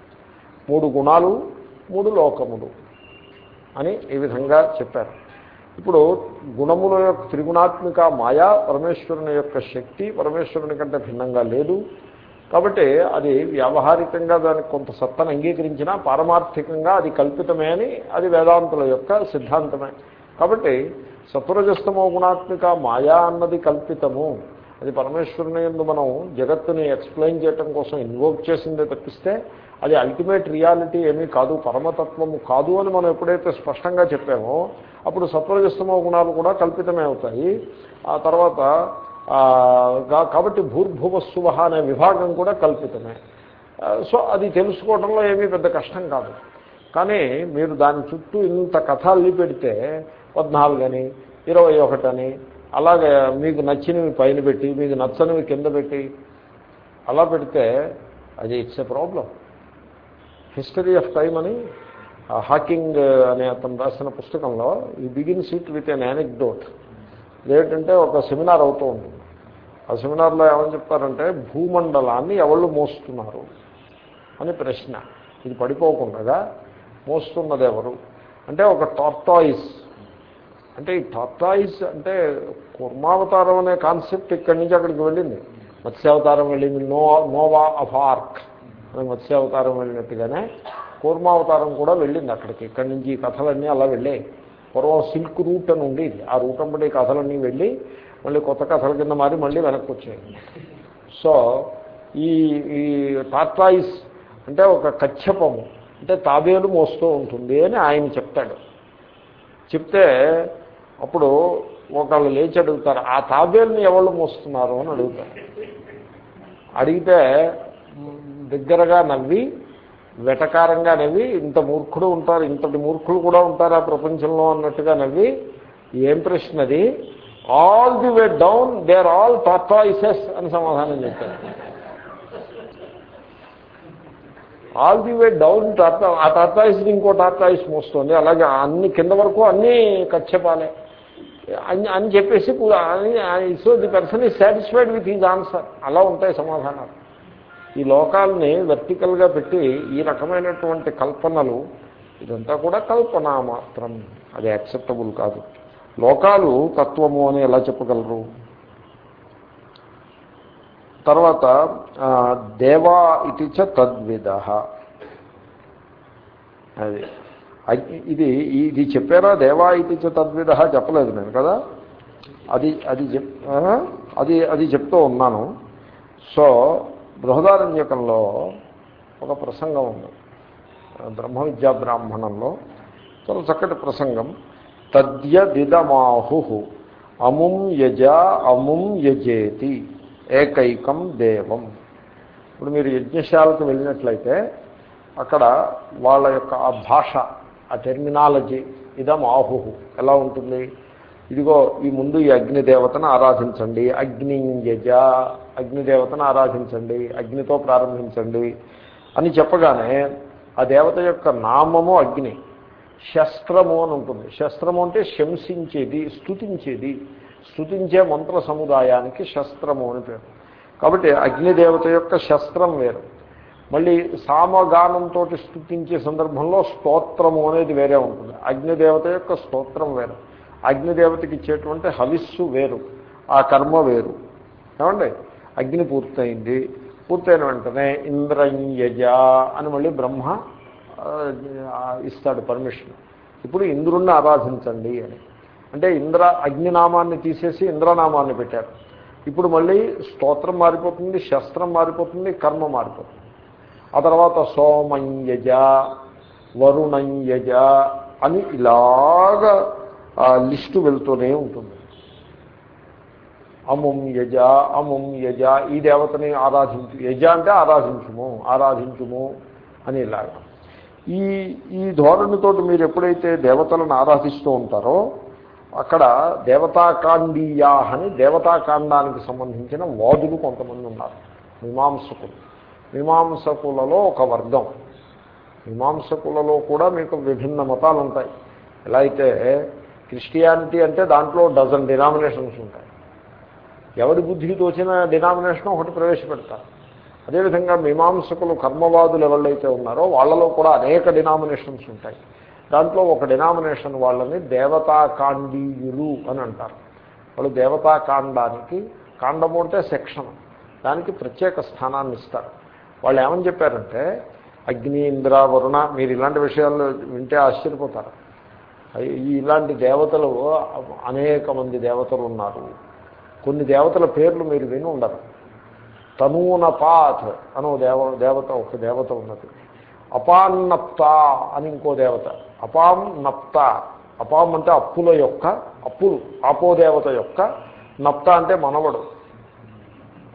మూడు గుణాలు మూడు లోకములు. అని ఈ విధంగా చెప్పారు. ఇప్పుడు గుణముల యొక్క త్రిగుణాత్మిక మాయా పరమేశ్వరుని యొక్క శక్తి పరమేశ్వరుని కంటే భిన్నంగా లేదు. కాబట్టి అది వ్యావహారికంగా దానికి కొంత సత్తను అంగీకరించినా పారమార్థికంగా అది కల్పితమే అని అది వేదాంతుల యొక్క సిద్ధాంతమే. కాబట్టి సత్వరజస్తమో గుణాత్మిక మాయా అన్నది కల్పితము. అది పరమేశ్వరుని ఎందు మనం జగత్తుని ఎక్స్ప్లెయిన్ చేయటం కోసం ఇన్వోక్ చేసిందే తప్పిస్తే అది అల్టిమేట్ రియాలిటీ ఏమీ కాదు పరమతత్వము కాదు అని మనం ఎప్పుడైతే స్పష్టంగా చెప్పామో అప్పుడు సత్వరజస్తమో గుణాలు కూడా కల్పితమే అవుతాయి. ఆ తర్వాత కాబట్టి భూర్భువస్సువ అనే విభాగం కూడా కల్పితమే. సో అది తెలుసుకోవడంలో ఏమీ పెద్ద కష్టం కాదు. కానీ మీరు దాని చుట్టూ ఇంత కథల్ని పెడితే పద్నాలుగని ఇరవై ఒకటని అలాగే మీకు నచ్చినవి పైన పెట్టి మీకు నచ్చనివి కింద పెట్టి అలా పెడితే అది it's a problem. History of time అని హాకింగ్ అనే అతను రాసిన పుస్తకంలో ఈ begin sit with an anecdote ఏంటంటే ఒక సెమినార్ అవుతూ ఉంటుంది. ఆ సెమినార్లో ఏమని చెప్తారంటే భూమండలాన్ని ఎవళ్ళు మోస్తున్నారు? అని ప్రశ్న. ఇది పడిపోకుండా మోస్తున్నది ఎవరు? అంటే ఒక టార్టాయిస్ అంటే ఈ టార్టాయిస్ అంటే కుర్మావతారం అనే కాన్సెప్ట్ ఇక్కడి నుంచి అక్కడికి వెళ్ళింది. మత్స్యావతారం వెళ్ళింది. నో నోవా ఆఫ్ ఆర్క్ అని మత్స్యావతారం వెళ్ళినట్టుగానే కూర్మావతారం కూడా వెళ్ళింది అక్కడికి. ఇక్కడి నుంచి ఈ కథలన్నీ అలా వెళ్ళాయి. పూర్వం సిల్క్ రూట్ అని ఉండేది. ఆ రూట్ అంబడి కథలన్నీ వెళ్ళి మళ్ళీ కొత్త కథల కింద మారి మళ్ళీ వెనక్కి వచ్చాయి. సో ఈ ఈ టార్టాయిస్ అంటే ఒక కచ్చపము అంటే తాబేలు మోస్తూ ఉంటుంది అని ఆయన చెప్తాడు. చెప్తే అప్పుడు ఒకళ్ళు లేచి అడుగుతారు ఆ తాబేల్ని ఎవరు మోస్తున్నారు? అని అడుగుతారు. అడిగితే దగ్గరగా నవ్వి వెటకారంగా నవ్వి ఇంత మూర్ఖుడు ఉంటారు ఇంతటి మూర్ఖులు కూడా ఉంటారు ఆ ప్రపంచంలో? అన్నట్టుగా నవ్వి ఏం ప్రశ్న అది? All the way down they are all tortoises అని సమాధానం చెప్పారు. ఆల్ ది వే డౌన్ టాటా ఆ టాటాయిస్ ఇంకో టాటాయిస్ మోస్తుంది. అలాగే అన్ని కింద వరకు అన్నీ కచ్చపాలే. అని అని చెప్పేసి so the person is satisfied with is answer అలా ఉంటాయి సమాధానాలు. ఈ లోకాలని వెర్టికల్గా పెట్టి ఈ రకమైనటువంటి కల్పనలు ఇదంతా కూడా కల్పన మాత్రం. అది యాక్సెప్టబుల్ కాదు. లోకాలు తత్వము అని ఎలా చెప్పగలరు? తర్వాత దేవా ఇది చ తద్విధ అది. ఇది ఇది చెప్పారా దేవా ఇది తద్విధ చెప్పలేదు నేను కదా? అది అది చెప్ అది అది చెప్తూ ఉన్నాను. సో బృహదారణ్యకంలో ఒక ప్రసంగం ఉంది. బ్రహ్మ విద్యా బ్రాహ్మణంలో చాలా చక్కటి ప్రసంగం. తద్యదిదమాహు అముం యజ అముం యజేతి ఏకైకం దేవం. ఇప్పుడు మీరు యజ్ఞశాలకు వెళ్ళినట్లయితే అక్కడ వాళ్ళ యొక్క ఆ భాష ఆ టెర్మినాలజీ ఇదం ఆహు ఎలా ఉంటుంది? ఇదిగో ఈ ముందు ఈ అగ్నిదేవతను ఆరాధించండి. అగ్ని అగ్నిదేవతను ఆరాధించండి. అగ్నితో ప్రారంభించండి అని చెప్పగానే ఆ దేవత యొక్క నామము అగ్ని. శస్త్రము అని ఉంటుంది. శస్త్రము అంటే శంసించేది స్తుతించేది. స్థుతించే మంత్ర సముదాయానికి శస్త్రము అని పేరు. కాబట్టి అగ్నిదేవత యొక్క శస్త్రం వేరు. మళ్ళీ సామగానంతో స్థుతించే సందర్భంలో స్తోత్రము అనేది వేరే ఉంటుంది. అగ్నిదేవత యొక్క స్తోత్రం వేరు. అగ్నిదేవతకి ఇచ్చేటువంటి హవిస్సు వేరు. ఆ కర్మ వేరు. ఏమండి? అగ్ని పూర్తయింది. పూర్తయిన వెంటనే ఇంద్రయజ అని మళ్ళీ బ్రహ్మ ఇస్తాడు పర్మిషన్. ఇప్పుడు ఇంద్రుణ్ణి ఆరాధించండి అని. అంటే ఇంద్ర అగ్నినామాన్ని తీసేసి ఇంద్రనామాన్ని పెట్టారు. ఇప్పుడు మళ్ళీ స్తోత్రం మారిపోతుంది శస్త్రం మారిపోతుంది కర్మ మారిపోతుంది. ఆ తర్వాత సోమయ్యజ వరుణయ్యజ అని ఇలాగ ఆ లిస్టు వెళ్తూనే ఉంటుంది. అముం యజ అముం యజ ఈ దేవతని ఆరాధించు యజ అంటే ఆరాధించుము ఆరాధించుము అని ఇలాగ. ఈ ఈ ధోరణితో మీరు ఎప్పుడైతే దేవతలను ఆరాధిస్తూ ఉంటారో అక్కడ దేవతాకాండీయా అని దేవతాకాండానికి సంబంధించిన వాదులు కొంతమంది ఉన్నారు మీమాంసకులు. మీమాంసకులలో ఒక వర్గం. మీమాంసకులలో కూడా మీకు విభిన్న మతాలు ఉంటాయి ఎలా అయితే క్రిస్టియానిటీ అంటే దాంట్లో డజన్ డినామినేషన్స్ ఉంటాయి. ఎవరి బుద్ధికి తోచిన డినామినేషన్ ఒకటి ప్రవేశపెడతారు. అదేవిధంగా మీమాంసకులు కర్మవాదులు ఎవరైతే ఉన్నారో వాళ్ళలో కూడా అనేక డినామినేషన్స్ ఉంటాయి. దాంట్లో ఒక డినామినేషన్ వాళ్ళని దేవతాకాండీయులు అని అంటారు. వాళ్ళు దేవతాకాండానికి కాండము అంటే సెక్షన్ దానికి ప్రత్యేక స్థానాన్ని ఇస్తారు. వాళ్ళు ఏమని చెప్పారంటే అగ్ని ఇంద్ర వరుణ మీరు ఇలాంటి విషయాలు వింటే ఆశ్చర్యపోతారు. ఈ ఇలాంటి దేవతలు అనేక మంది దేవతలు ఉన్నారు. కొన్ని దేవతల పేర్లు మీరు విని ఉండరు. తనూనపాత్ అని అనో దేవ దేవత ఒక దేవత ఉన్నది. అపాన్నప్త అని ఇంకో దేవత. అపాం నప్త. అపాం అంటే అప్పుల యొక్క అప్పులు ఆపోదేవత యొక్క. నప్త అంటే మనవడు.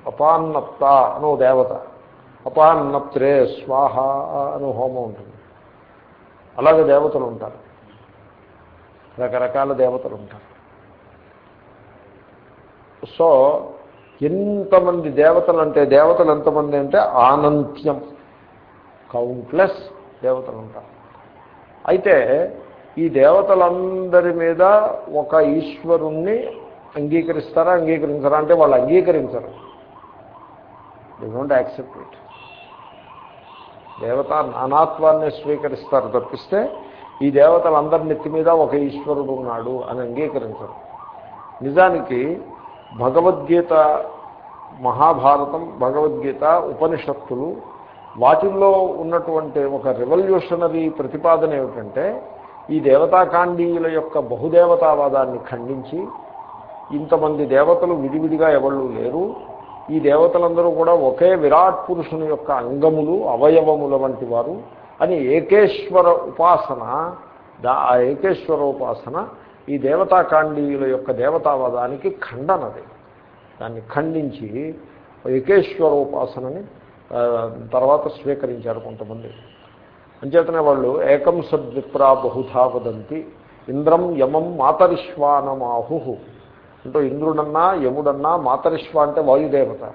అపాన్నప్త అనో దేవత. అపాన్నప్త్రే స్వాహ అని హోమం ఉంటుంది. అలాగే దేవతలు ఉంటారు. రకరకాల దేవతలు ఉంటారు. సో ఎంతమంది దేవతలు అంటే దేవతలు ఎంతమంది అంటే ఆనంత్యం. కౌంట్లెస్ దేవతలు ఉంటారు. అయితే ఈ దేవతలందరి మీద ఒక ఈశ్వరుణ్ణి అంగీకరిస్తారా అంగీకరించరా? అంటే వాళ్ళు అంగీకరించరు. ది డోంట్ యాక్సెప్ట్ ఇట్ దేవత నానాత్వాన్ని స్వీకరిస్తారు తప్పిస్తే ఈ దేవతలందరి నెత్తి మీద ఒక ఈశ్వరుడు ఉన్నాడు అని అంగీకరించరు. నిజానికి భగవద్గీత మహాభారతం భగవద్గీత ఉపనిషత్తులు వాటిల్లో ఉన్నటువంటి ఒక రెవల్యూషనరీ ప్రతిపాదన ఏమిటంటే ఈ దేవతాకాండీయుల యొక్క బహుదేవతావాదాన్ని ఖండించి ఇంతమంది దేవతలు విడివిడిగా ఎవళ్ళు లేరు ఈ దేవతలందరూ కూడా ఒకే విరాట్ పురుషుని యొక్క అంగములు అవయవముల వంటి వారు అని ఏకేశ్వర ఉపాసన దా ఆ ఏకేశ్వర ఉపాసన ఈ దేవతాకాండీయుల యొక్క దేవతావాదానికి ఖండనది దాన్ని ఖండించి ఏకేశ్వర ఉపాసనని తర్వాత స్వీకరించారు కొంతమంది. అంచేతనే వాళ్ళు ఏకం సద్విప్రా బహుధా వదంతి ఇంద్రం యమం మాతరిశ్వానమాహు అంటే ఇంద్రుడన్నా యముడన్నా మాతరిశ్వ అంటే వాయుదేవత.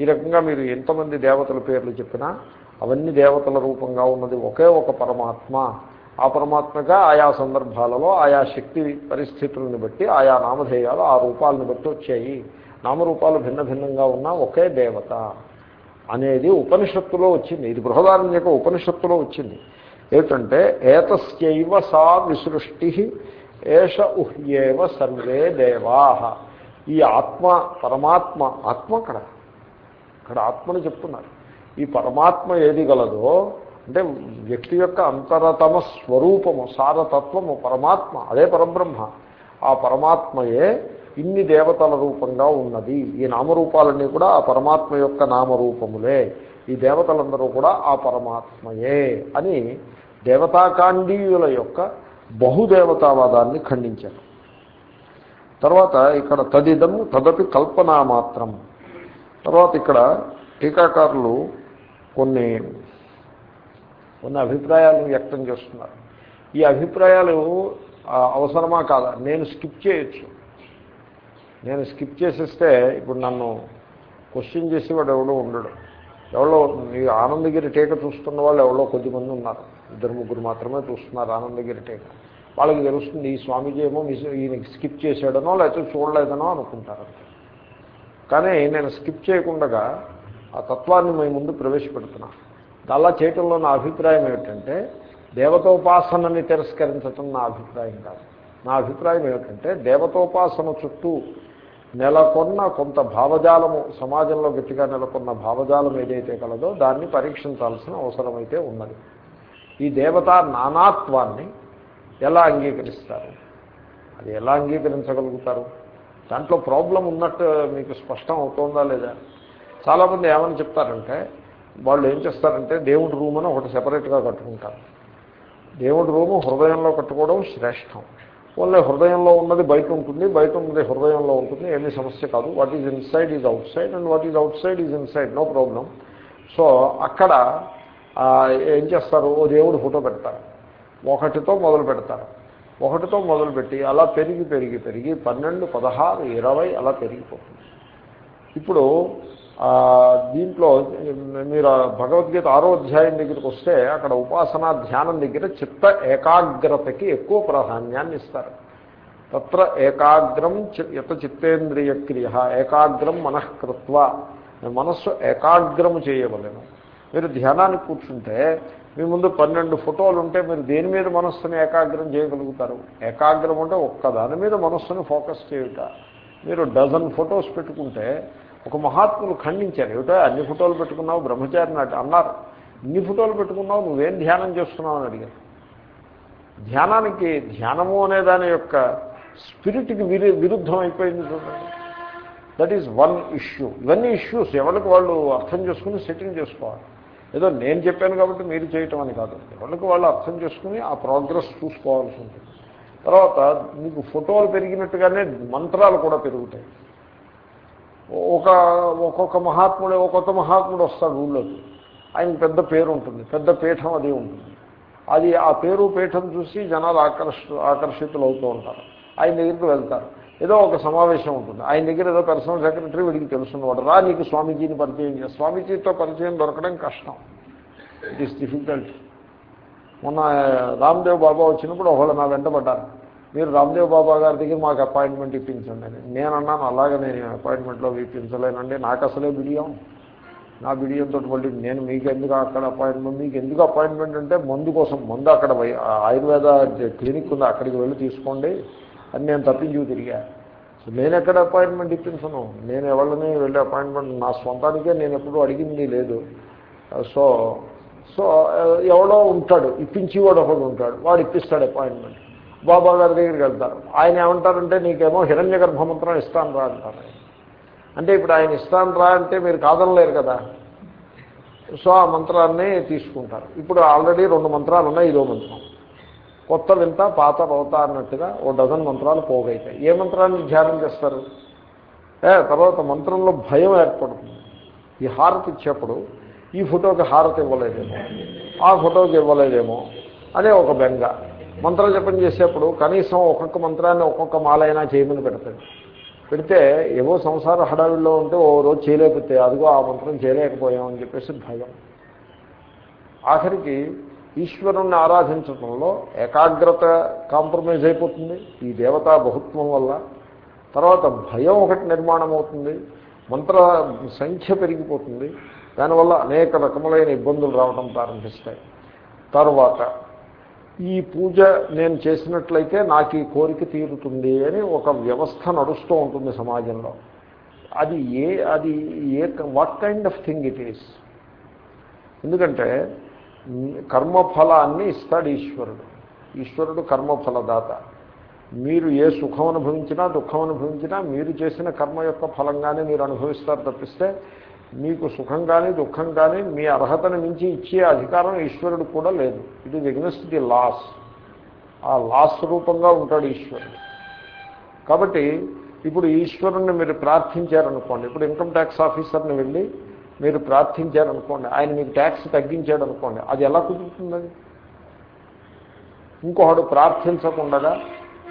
ఈ రకంగా మీరు ఎంతమంది దేవతల పేర్లు చెప్పినా అవన్నీ దేవతల రూపంగా ఉన్నది ఒకే ఒక పరమాత్మ. ఆ పరమాత్మగా ఆయా సందర్భాలలో ఆయా శక్తి పరిస్థితులను బట్టి ఆయా నామధేయాలు ఆ రూపాలను బట్టి వచ్చాయి. నామరూపాలు భిన్న భిన్నంగా ఉన్న ఒకే దేవత అనేది ఉపనిషత్తులో వచ్చింది. ఇది బృహదారణ్యక ఉపనిషత్తులో వచ్చింది. ఏమిటంటే ఏతస్యవ సా విసృష్టి ఏష ఉహ్యేవ సర్వే దేవాహ ఈ ఆత్మ పరమాత్మ ఆత్మ అక్కడ. అక్కడ ఆత్మని చెప్తున్నారు. ఈ పరమాత్మ ఏది గలదో అంటే వ్యక్తి యొక్క అంతరతమ స్వరూపము సారతత్వము పరమాత్మ అదే పరబ్రహ్మ. ఆ పరమాత్మయే ఇన్ని దేవతల రూపంగా ఉన్నది. ఈ నామరూపాలన్నీ కూడా ఆ పరమాత్మ యొక్క నామరూపములే. ఈ దేవతలందరూ కూడా ఆ పరమాత్మయే అని దేవతాకాండీయుల యొక్క బహుదేవతావాదాన్ని ఖండించారు. తర్వాత ఇక్కడ తదిదం తదపి కల్పనా మాత్రం తర్వాత ఇక్కడ టీకాకారులు కొన్ని కొన్ని అభిప్రాయాలను వ్యక్తం చేస్తున్నారు. ఈ అభిప్రాయాలు అవసరమా కాదా? నేను స్కిప్ చేయొచ్చు. నేను స్కిప్ చేసేస్తే ఇప్పుడు నన్ను క్వశ్చన్ చేసేవాడు ఎవడో ఉండడు. ఎవరో ఈ ఆనందగిరి టీక చూస్తున్న వాళ్ళు ఎవరో కొద్దిమంది ఉన్నారు. ఇద్దరు ముగ్గురు మాత్రమే చూస్తున్నారు ఆనందగిరి టేక్ వాళ్ళకి తెలుస్తుంది ఈ స్వామీజీ ఏమో ఈయనకి స్కిప్ చేశాడనో లేకపోతే చూడలేదనో అనుకుంటారు కానీ నేను స్కిప్ చేయకుండా ఆ తత్వాన్ని మేము ముందు ప్రవేశపెడుతున్నా. అలా చేయటంలో నా అభిప్రాయం ఏమిటంటే దేవతోపాసనని తిరస్కరించటం నా అభిప్రాయం కాదు. నా అభిప్రాయం ఏమిటంటే దేవతోపాసన చుట్టూ నెలకొన్న కొంత భావజాలము సమాజంలో గట్టిగా నెలకొన్న భావజాలం ఏదైతే కలదో దాన్ని పరీక్షించాల్సిన అవసరమైతే ఉన్నది. ఈ దేవతా నానాత్వాన్ని ఎలా అంగీకరిస్తారు? అది ఎలా అంగీకరించగలుగుతారు? దాంట్లో ప్రాబ్లం ఉన్నట్టు మీకు స్పష్టం అవుతుందా లేదా? చాలామంది ఏమని చెప్తారంటే వాళ్ళు ఏం చేస్తారంటే దేవుడి రూమ్ అని ఒకటి సెపరేట్గా కట్టుకుంటారు. దేవుడి రూము హృదయంలో కట్టుకోవడం శ్రేష్టం. ఓన్లీ హృదయంలో ఉన్నది బయట ఉంటుంది బయట ఉన్నది హృదయంలో ఉంటుంది ఏమీ సమస్య కాదు. What is inside is outside and what is outside is inside no problem. So అక్కడ ఏం చేస్తారు? ఓ దేవుడు ఫోటో పెడతారు. ఒకటితో మొదలు పెడతారు. ఒకటితో మొదలుపెట్టి అలా పెరిగి పెరిగి పెరిగి పన్నెండు పదహారు ఇరవై అలా పెరిగిపోతుంది. ఇప్పుడు దీంట్లో మీరు భగవద్గీత ఆరో అధ్యాయం దగ్గరికి వస్తే అక్కడ ఉపాసనా ధ్యానం దగ్గర చిత్త ఏకాగ్రతకి ఎక్కువ ప్రాధాన్యాన్ని ఇస్తారు. తత్ర ఏకాగ్రం యత చిత్తేంద్రియ క్రియ ఏకాగ్రం మనఃకృత్వ. మనస్సు ఏకాగ్రము చేయవలను. మీరు ధ్యానానికి కూర్చుంటే మీ ముందు పన్నెండు ఫోటోలు ఉంటే మీరు దేని మీద మనస్సుని ఏకాగ్రం చేయగలుగుతారు? ఏకాగ్రం అంటే ఒక్క దాని మీద మనస్సుని ఫోకస్ చేయుట. మీరు డజన్ ఫొటోస్ పెట్టుకుంటే ఒక మహాత్ములు ఖండించారు ఏమిటో అన్ని ఫోటోలు పెట్టుకున్నావు బ్రహ్మచారి నాటి అన్నారు. ఇన్ని ఫోటోలు పెట్టుకున్నావు నువ్వేం ధ్యానం చేస్తున్నావు? అని అడిగారు. ధ్యానానికి ధ్యానము అనే దాని యొక్క స్పిరిట్కి విరు విరుద్ధం అయిపోయింది చూడండి. దట్ ఈజ్ వన్ ఇష్యూ ఇవన్నీ ఇష్యూస్ ఎవరికి వాళ్ళు అర్థం చేసుకుని సెటిల్ చేసుకోవాలి. ఏదో నేను చెప్పాను కాబట్టి మీరు చేయటం అని కాదు. ఎవరికి వాళ్ళు అర్థం చేసుకుని ఆ ప్రోగ్రెస్ చూసుకోవాల్సి ఉంటుంది. తర్వాత మీకు ఫోటోలు పెరిగినట్టుగానే మంత్రాలు కూడా పెరుగుతాయి. ఒక ఒక్కొక్క మహాత్ముడు ఒక కొత్త మహాత్ముడు వస్తాడు ఊళ్ళోకి ఆయన పెద్ద పేరు ఉంటుంది పెద్ద పీఠం అది ఉంటుంది. అది ఆ పేరు పీఠం చూసి జనాలు ఆకర్ష ఆకర్షితులు అవుతూ ఉంటారు. ఆయన దగ్గరికి వెళ్తారు. ఏదో ఒక సమావేశం ఉంటుంది. ఆయన దగ్గర ఏదో పర్సనల్ సెక్రటరీ వీడికి తెలుసున్నవాడు. రా నీకు స్వామీజీని పరిచయం చేయ. స్వామీజీతో పరిచయం దొరకడం కష్టం. ఇట్ ఈస్ డిఫికల్ట్ మొన్న రామ్దేవ్ బాబా వచ్చినప్పుడు ఒకళ్ళు నా వెంటబడ్డారు మీరు రామ్దేవ్ బాబా గారి దగ్గర మాకు అపాయింట్మెంట్ ఇప్పించండి అని. నేను అన్నాను అలాగే నేను అపాయింట్మెంట్లో ఇప్పించలేనండి. నాకు అసలే బిడియం నా బిడియంతో మళ్ళీ నేను మీకు ఎందుకు అక్కడ అపాయింట్మెంట్ మీకు ఎందుకు అపాయింట్మెంట్ అంటే మందు కోసం మందు అక్కడ ఆయుర్వేద క్లినిక్ ఉంది. అక్కడికి వెళ్ళి తీసుకోండి. అని నేను తప్పించు తిరిగా. సో నేను ఎక్కడ అపాయింట్మెంట్ ఇప్పించను? నేను ఎవరిని వెళ్ళి అపాయింట్మెంట్ నా సొంతానికే నేను ఎప్పుడూ అడిగింది లేదు. Uh, సో సో uh, ఎవడో ఉంటాడు ఇప్పించేవాడు ఒకడు ఉంటాడు వాడు ఇప్పిస్తాడు అపాయింట్మెంట్ బాబా గారి దగ్గరికి వెళ్తారు. ఆయన ఏమంటారంటే నీకేమో హిరణ్య గర్భమంత్రం ఇస్తాను రా అంటారు అంటే ఇప్పుడు ఆయన ఇస్తాను రా అంటే మీరు కాదనలేరు కదా. సో ఆ మంత్రాన్ని తీసుకుంటారు. ఇప్పుడు ఆల్రెడీ రెండు మంత్రాలు ఉన్నాయి ఇదో మంత్రం. కొత్త వింత పాత రోత అన్నట్టుగా ఓ డజన్ మంత్రాలు పోగైతాయి. ఏ మంత్రాన్ని ధ్యానం చేస్తారు? ఏ తర్వాత మంత్రంలో భయం ఏర్పడుతుంది. ఈ హారతి ఇచ్చేప్పుడు ఈ ఫోటోకి హారతి ఇవ్వలేదేమో ఆ ఫోటోకి ఇవ్వలేదేమో అదే ఒక బెంగ. మంత్రం జపం చేసేప్పుడు కనీసం ఒక్కొక్క మంత్రాన్ని ఒక్కొక్క మాలైనా చేయమని పెడతాడు. పెడితే ఏవో సంసార హడావిల్లో ఉంటే ఓ రోజు చేయలేకపోతే అదిగో ఆ మంత్రం చేయలేకపోయామని చెప్పేసి భయం. ఆఖరికి ఈశ్వరుణ్ణి ఆరాధించడంలో ఏకాగ్రత కాంప్రమైజ్ అయిపోతుంది. ఈ దేవతా బహుత్వం వల్ల తర్వాత భయం ఒకటి నిర్మాణం అవుతుంది. మంత్ర సంఖ్య పెరిగిపోతుంది. దానివల్ల అనేక రకములైన ఇబ్బందులు రావడం ప్రారంభిస్తాయి. తర్వాత ఈ పూజ నేను చేసినట్లయితే నాకు ఈ కోరిక తీరుతుంది అని ఒక వ్యవస్థ నడుస్తూ ఉంటుంది సమాజంలో. అది ఏ అది ఏ what kind of thing it is ఎందుకంటే కర్మఫలాన్ని ఇస్తాడు ఈశ్వరుడు. ఈశ్వరుడు కర్మఫలదాత. మీరు ఏ సుఖం అనుభవించినా దుఃఖం అనుభవించినా మీరు చేసిన కర్మ యొక్క ఫలంగానే మీరు అనుభవిస్తారు తప్పిస్తే మీకు సుఖం కానీ దుఃఖం కానీ మీ అర్హతను మించి ఇచ్చే అధికారం ఈశ్వరుడు కూడా లేదు. It is against the laws uh laws రూపంగా ఉంటాడు ఈశ్వరుడు. కాబట్టి ఇప్పుడు ఈశ్వరుణ్ణి మీరు ప్రార్థించారనుకోండి ఇప్పుడు ఇన్కమ్ ట్యాక్స్ ఆఫీసర్ని వెళ్ళి మీరు ప్రార్థించారనుకోండి ఆయన మీకు ట్యాక్స్ తగ్గించాడు అనుకోండి అది ఎలా కుదురుతుంది ఇంకొకడు ప్రార్థించకుండా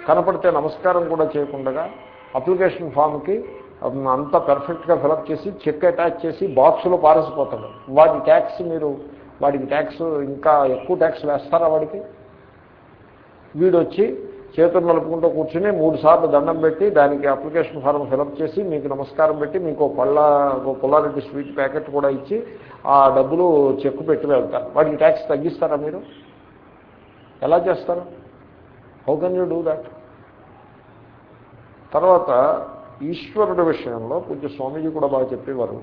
కనపడితే నమస్కారం కూడా చేయకుండా అప్లికేషన్ ఫామ్కి అంతా పర్ఫెక్ట్గా ఫిలప్ చేసి చెక్ అటాచ్ చేసి బాక్సులో పారేసిపోతాడు. వాడి ట్యాక్స్ మీరు వాడికి ట్యాక్స్ ఇంకా ఎక్కువ ట్యాక్స్ వేస్తారా వాడికి? వీడు వచ్చి చేతులు నలుపుకుంటూ కూర్చుని మూడు సార్లు దండం పెట్టి దానికి అప్లికేషన్ ఫారం ఫిలప్ చేసి మీకు నమస్కారం పెట్టి మీకు పళ్ళ పుల్లారెడ్డి స్వీట్ ప్యాకెట్ కూడా ఇచ్చి ఆ డబ్బులు చెక్కు పెట్టి వెళ్తారు. వాటికి ట్యాక్స్ తగ్గిస్తారా మీరు? ఎలా చేస్తారు? How can you do that తర్వాత ఈశ్వరుడు విషయంలో కొంచెం స్వామీజీ కూడా బాగా చెప్పేవారు.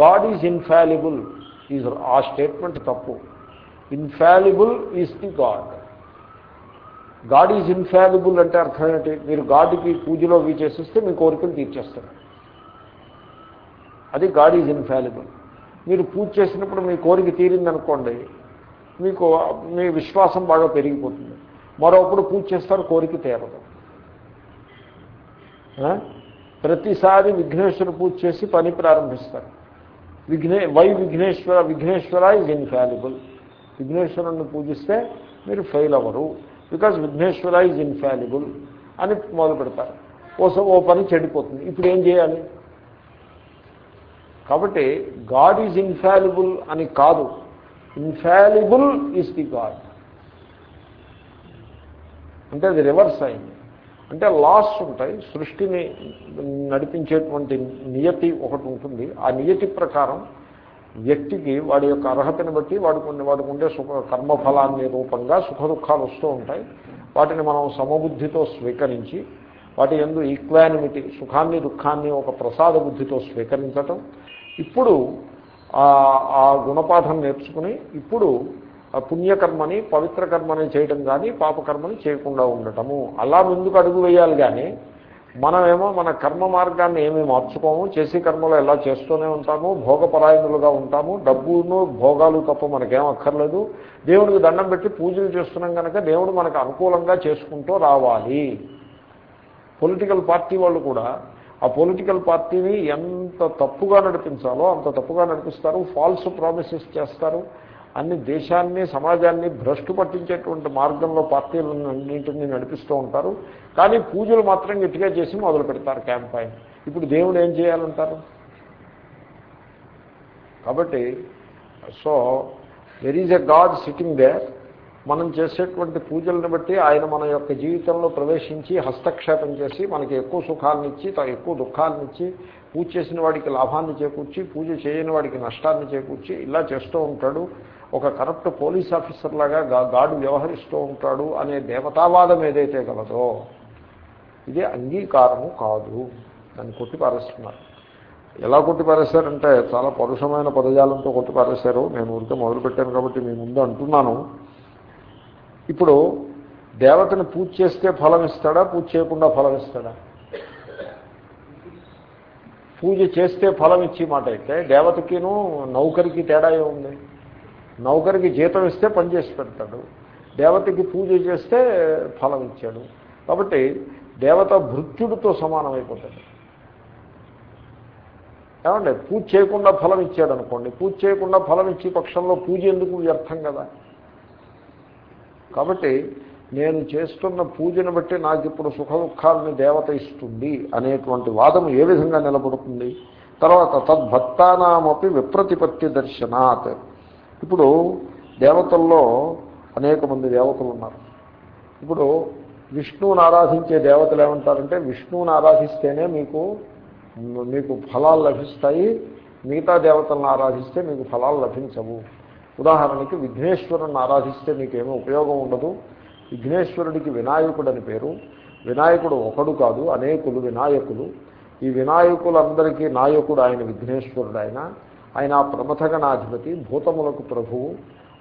గాడ్ ఈజ్ ఇన్ఫాలిబుల్ ఈజ్ ఆ స్టేట్మెంట్ తప్పు. Infallible is the god god is infallible అంటే అర్థం ఏంటి? మీరు గాడ్కి పూజలో అవి చేసేస్తే మీ కోరికలు తీర్చేస్తారు. అది గాడ్ ఈజ్ ఇన్ఫాలిబుల్. మీరు పూజ చేసినప్పుడు మీ కోరిక తీరిందనుకోండి మీకు మీ విశ్వాసం బాగా పెరిగిపోతుంది. మరొకప్పుడు పూజ చేస్తారు కోరిక తీరదు. ప్రతిసారి విఘ్నేశ్వర పూజ చేసి పని ప్రారంభిస్తారు. విఘ్నే వై విఘ్నేశ్వర విఘ్నేశ్వర ఈజ్ ఇన్ఫాలిబుల్. విఘ్నేశ్వరుణ్ణి పూజిస్తే మీరు ఫెయిల్ అవ్వరు. బికాజ్ విఘ్నేశ్వర ఈజ్ ఇన్ఫాలిబుల్ అని మొదలు పెడతారు. ఓ ఓ పని చెడిపోతుంది. ఇప్పుడు ఏం చేయాలి? కాబట్టి గాడ్ ఈజ్ ఇన్ఫాలిబుల్ అని కాదు. Infallible is the god. అంటే అది రివర్స్ అయింది. అంటే లాస్ ఉంటాయి. సృష్టిని నడిపించేటువంటి నియతి ఒకటి ఉంటుంది. ఆ నియతి ప్రకారం వ్యక్తికి వాడి యొక్క అర్హతని బట్టి వాడు వాడికి ఉండే సుఖ కర్మఫలాన్ని రూపంగా సుఖ దుఃఖాలు వస్తూ ఉంటాయి. వాటిని మనం సమబుద్ధితో స్వీకరించి వాటి ఎందు ఈక్వానిమిటీ సుఖాన్ని దుఃఖాన్ని ఒక ప్రసాద బుద్ధితో స్వీకరించటం. ఇప్పుడు ఆ గుణపాఠం నేర్చుకుని ఇప్పుడు పుణ్యకర్మని పవిత్ర కర్మని చేయడం కానీ పాపకర్మని చేయకుండా ఉండటము. అలా ముందుకు అడుగు వేయాలి కానీ మనమేమో మన కర్మ మార్గాన్ని ఏమీ మార్చుకోము చేసే కర్మలు ఎలా చేస్తూనే ఉంటాము భోగపరాయణులుగా ఉంటాము డబ్బును భోగాలు తప్ప మనకేం అక్కర్లేదు. దేవుడికి దండం పెట్టి పూజలు చేస్తున్నాం కనుక దేవుడు మనకు అనుకూలంగా చేసుకుంటూ రావాలి. పొలిటికల్ పార్టీ వాళ్ళు కూడా ఆ పొలిటికల్ పార్టీని ఎంత తప్పుగా నడిపించాలో అంత తప్పుగా నడిపిస్తారు ఫాల్స్ ప్రామిసెస్ చేస్తారు. అన్ని దేశాన్ని సమాజాన్ని భ్రష్టు పట్టించేటువంటి మార్గంలో పార్టీలను అన్నింటినీ నడిపిస్తూ ఉంటారు. కానీ పూజలు మాత్రం గట్టిగా చేసి మొదలు పెడతారు క్యాంపాయిన్. ఇప్పుడు దేవుడు ఏం చేయాలంటారు? కాబట్టి so there is a god sitting there మనం చేసేటువంటి పూజలను బట్టి ఆయన మన యొక్క జీవితంలో ప్రవేశించి హస్తక్షేపం చేసి మనకి ఎక్కువ సుఖాలను ఇచ్చి ఎక్కువ దుఃఖాలను ఇచ్చి పూజ చేసిన వాడికి లాభాన్ని చేకూర్చి పూజ చేయని వాడికి నష్టాన్ని చేకూర్చి ఇలా చేస్తూ ఉంటాడు. ఒక కరప్ట్ పోలీస్ ఆఫీసర్ లాగా గాడు వ్యవహరిస్తూ ఉంటాడు అనే దేవతావాదం ఏదైతే కలదో ఇది అంగీకారము కాదు. దాన్ని కొట్టిపారేస్తున్నారు. ఎలా కొట్టిపారేశారంటే చాలా పరుషమైన పదజాలంతో కొట్టిపారేశారు. నేను ఊరికే మొదలుపెట్టాను కాబట్టి మీ ముందు అంటున్నాను. ఇప్పుడు దేవతని పూజ చేస్తే ఫలం ఇస్తాడా? పూజ చేయకుండా ఫలం ఇస్తాడా? పూజ చేస్తే ఫలం ఇచ్చే మాట అయితే దేవతకిను నౌకరికి తేడా ఏముంది? నౌకరికి జీతం ఇస్తే పని చేసి పెడతాడు. దేవతకి పూజ చేస్తే ఫలం ఇచ్చాడు. కాబట్టి దేవత భృత్యుడితో సమానమైపోతాడు. ఏమండి? పూజ చేయకుండా ఫలం ఇచ్చాడు అనుకోండి పూజ చేయకుండా ఫలం ఇచ్చే పక్షంలో పూజ ఎందుకు? వ్యర్థం కదా. కాబట్టి నేను చేస్తున్న పూజను బట్టి నాకు ఇప్పుడు సుఖ దుఃఖాలని దేవత ఇస్తుంది అనేటువంటి వాదం ఏ విధంగా నిలబడుతుంది? తర్వాత తద్భక్తానామపి విప్రతిపత్తి దర్శనాత్. ఇప్పుడు దేవతల్లో అనేక మంది దేవతలు ఉన్నారు. ఇప్పుడు విష్ణువుని ఆరాధించే దేవతలు ఏమంటారంటే విష్ణువుని ఆరాధిస్తేనే మీకు మీకు ఫలాలు లభిస్తాయి మిగతా దేవతలను ఆరాధిస్తే మీకు ఫలాలు లభించవు. ఉదాహరణకి విఘ్నేశ్వరుని ఆరాధిస్తే మీకు ఉపయోగం ఉండదు. విఘ్నేశ్వరుడికి వినాయకుడు అని పేరు. వినాయకుడు ఒకడు కాదు అనేకులు వినాయకులు. ఈ వినాయకులందరికీ నాయకుడు ఆయన విఘ్నేశ్వరుడు ఆయన. ఆయన ప్రమథగణాధిపతి భూతములకు ప్రభువు.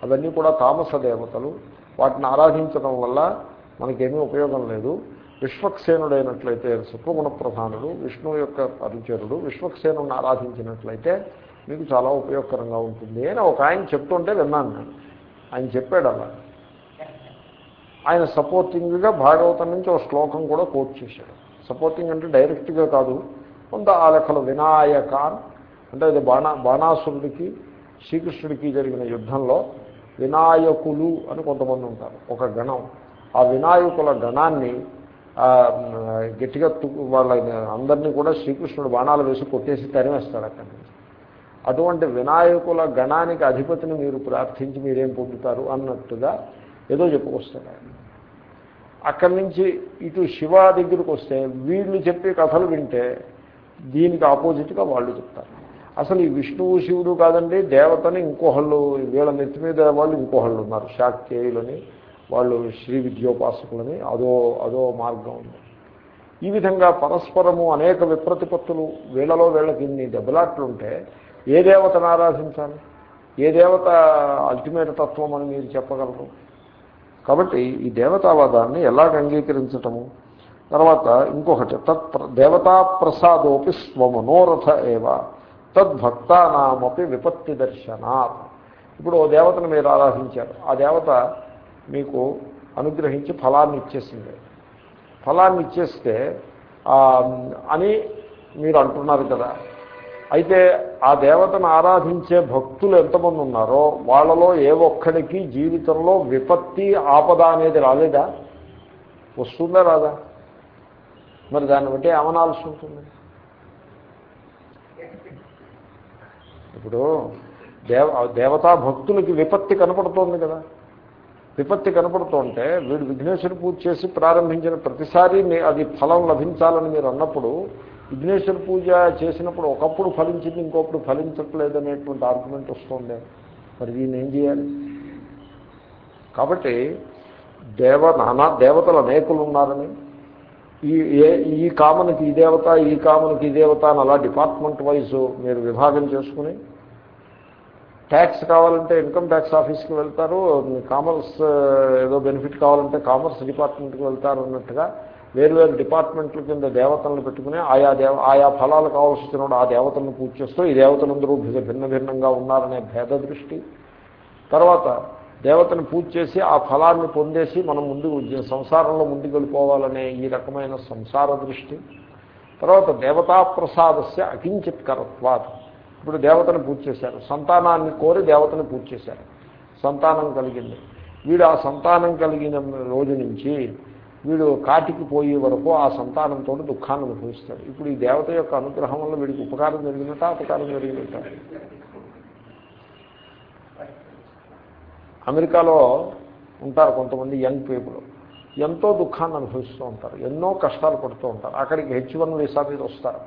అవన్నీ కూడా తామస దేవతలు వాటిని ఆరాధించడం వల్ల మనకేమీ ఉపయోగం లేదు. విశ్వక్సేనుడైనట్లయితే సత్వగుణ ప్రధానుడు విష్ణువు యొక్క పరిచరుడు విశ్వక్సేను ఆరాధించినట్లయితే మీకు చాలా ఉపయోగకరంగా ఉంటుంది అని ఒక ఆయన చెప్తుంటే విన్నాను నేను. ఆయన చెప్పాడు అలా. ఆయన సపోర్టింగ్గా భాగవతం నుంచి ఒక శ్లోకం కూడా కోట్ చేశాడు. సపోర్టింగ్ అంటే డైరెక్ట్గా కాదు. కొంత ఆ లెక్కలు వినాయకాన్ అంటే అది బాణా బాణాసురుడికి శ్రీకృష్ణుడికి జరిగిన యుద్ధంలో వినాయకులు అని కొంతమంది ఉంటారు. ఒక గణం. ఆ వినాయకుల గణాన్ని గట్టిగా వాళ్ళ అందరినీ కూడా శ్రీకృష్ణుడు బాణాలు వేసి కొట్టేసి తరిమేస్తాడు అక్కడి నుంచి. అటువంటి వినాయకుల గణానికి అధిపతిని మీరు ప్రార్థించి మీరేం పొందుతారు అన్నట్టుగా ఏదో చెప్పుకొస్తాడు ఆయన అక్కడి నుంచి ఇటు శివ దగ్గరికి వస్తే వీళ్ళు చెప్పే కథలు వింటే దీనికి ఆపోజిట్గా వాళ్ళు చెప్తారు. అసలు ఈ విష్ణువు శివుడు కాదండి దేవతని ఇంకోహళ్ళు వీళ్ళ నెత్తి మీద వాళ్ళు ఇంకోహళ్ళు ఉన్నారు. శాక్తేయులని వాళ్ళు శ్రీ విద్యోపాసకులని అదో అదో మార్గం ఉంది. ఈ విధంగా పరస్పరము అనేక విప్రతిపత్తులు వీళ్ళలో వీళ్ళకి ఇన్ని దెబ్బలాట్లుంటే ఏ దేవతను ఆరాధించాలి? ఏ దేవత అల్టిమేట్ తత్వం అని మీరు చెప్పగలరు? కాబట్టి ఈ దేవతావాదాన్ని ఎలాగ అంగీకరించటము? తర్వాత ఇంకొకటి తత్ దేవతా ప్రసాదోపి స్వమనోరథ ఏవ? తద్భక్తానామపి విపత్తి దర్శనాత్ ఇప్పుడు ఓ దేవతను మీరు ఆరాధించారు. ఆ దేవత మీకు అనుగ్రహించి ఫలాన్ని ఇచ్చేసింది. ఫలాన్ని ఇచ్చేస్తే అని మీరు అంటున్నారు కదా. అయితే ఆ దేవతను ఆరాధించే భక్తులు ఎంతమంది ఉన్నారో వాళ్ళలో ఏ ఒక్కడికి జీవితంలో విపత్తి ఆపద అనేది రాలేదా? వస్తుందా రాదా? మరి దాన్ని బట్టి ఏమనాల్సి ఉంటుంది? ఇప్పుడు దేవ దేవతా భక్తులకి విపత్తి కనపడుతోంది కదా. విపత్తి కనపడుతుంటే వీడు విఘ్నేశ్వర పూజ చేసి ప్రారంభించిన ప్రతిసారి అది ఫలం లభించాలని మీరు అన్నప్పుడు విఘ్నేశ్వర పూజ చేసినప్పుడు ఒకప్పుడు ఫలించింది ఇంకొకప్పుడు ఫలించట్లేదు అనేటువంటి ఆర్గ్యుమెంట్ వస్తుంది. మరి దీన్ని ఏం చేయాలి? కాబట్టి దేవ నానా దేవతలు అనేకులు ఉన్నారని ఈ ఏ ఈ కామన్కి ఈ దేవత ఈ కామన్కి ఈ దేవత అని అలా డిపార్ట్మెంట్ వైజ్ మీరు విభాగం చేసుకుని ట్యాక్స్ కావాలంటే ఇన్కమ్ ట్యాక్స్ ఆఫీస్కి వెళ్తారు కామర్స్ ఏదో బెనిఫిట్ కావాలంటే కామర్స్ డిపార్ట్మెంట్కి వెళ్తారు అన్నట్టుగా వేరు వేరు డిపార్ట్మెంట్ల కింద దేవతలను పెట్టుకుని ఆయా దేవ ఆయా ఫలాలు కావాల్సి వచ్చినప్పుడు ఆ దేవతలను పూజ చేస్తూ ఈ దేవతలందరూ భిన్న భిన్నంగా ఉన్నారనే భేద దృష్టి తర్వాత దేవతను పూజ చేసి ఆ ఫలాన్ని పొందేసి మనం ముందు సంసారంలో ముందుకు వెళ్ళిపోవాలనే ఈ రకమైన సంసార దృష్టి. తర్వాత దేవతా ప్రసాదస్య ఇప్పుడు దేవతను పూజ చేశారు. సంతానాన్ని కోరి దేవతను పూజ చేశారు. సంతానం కలిగింది. వీడు ఆ సంతానం కలిగిన రోజు నుంచి వీడు కాటికి పోయే వరకు ఆ సంతానంతో దుఃఖాన్ని అనుభవిస్తాడు. ఇప్పుడు ఈ దేవత యొక్క అనుగ్రహం వల్ల వీడికి ఉపకారం జరిగినట్ట అపకారం జరిగినట్ట? అమెరికాలో ఉంటారు కొంతమంది యంగ్ పీపుల్. ఎంతో దుఃఖాన్ని అనుభవిస్తూ ఉంటారు. ఎన్నో కష్టాలు పడుతూ ఉంటారు. అక్కడికి హెచ్ వన్ వీసా మీద వస్తారు.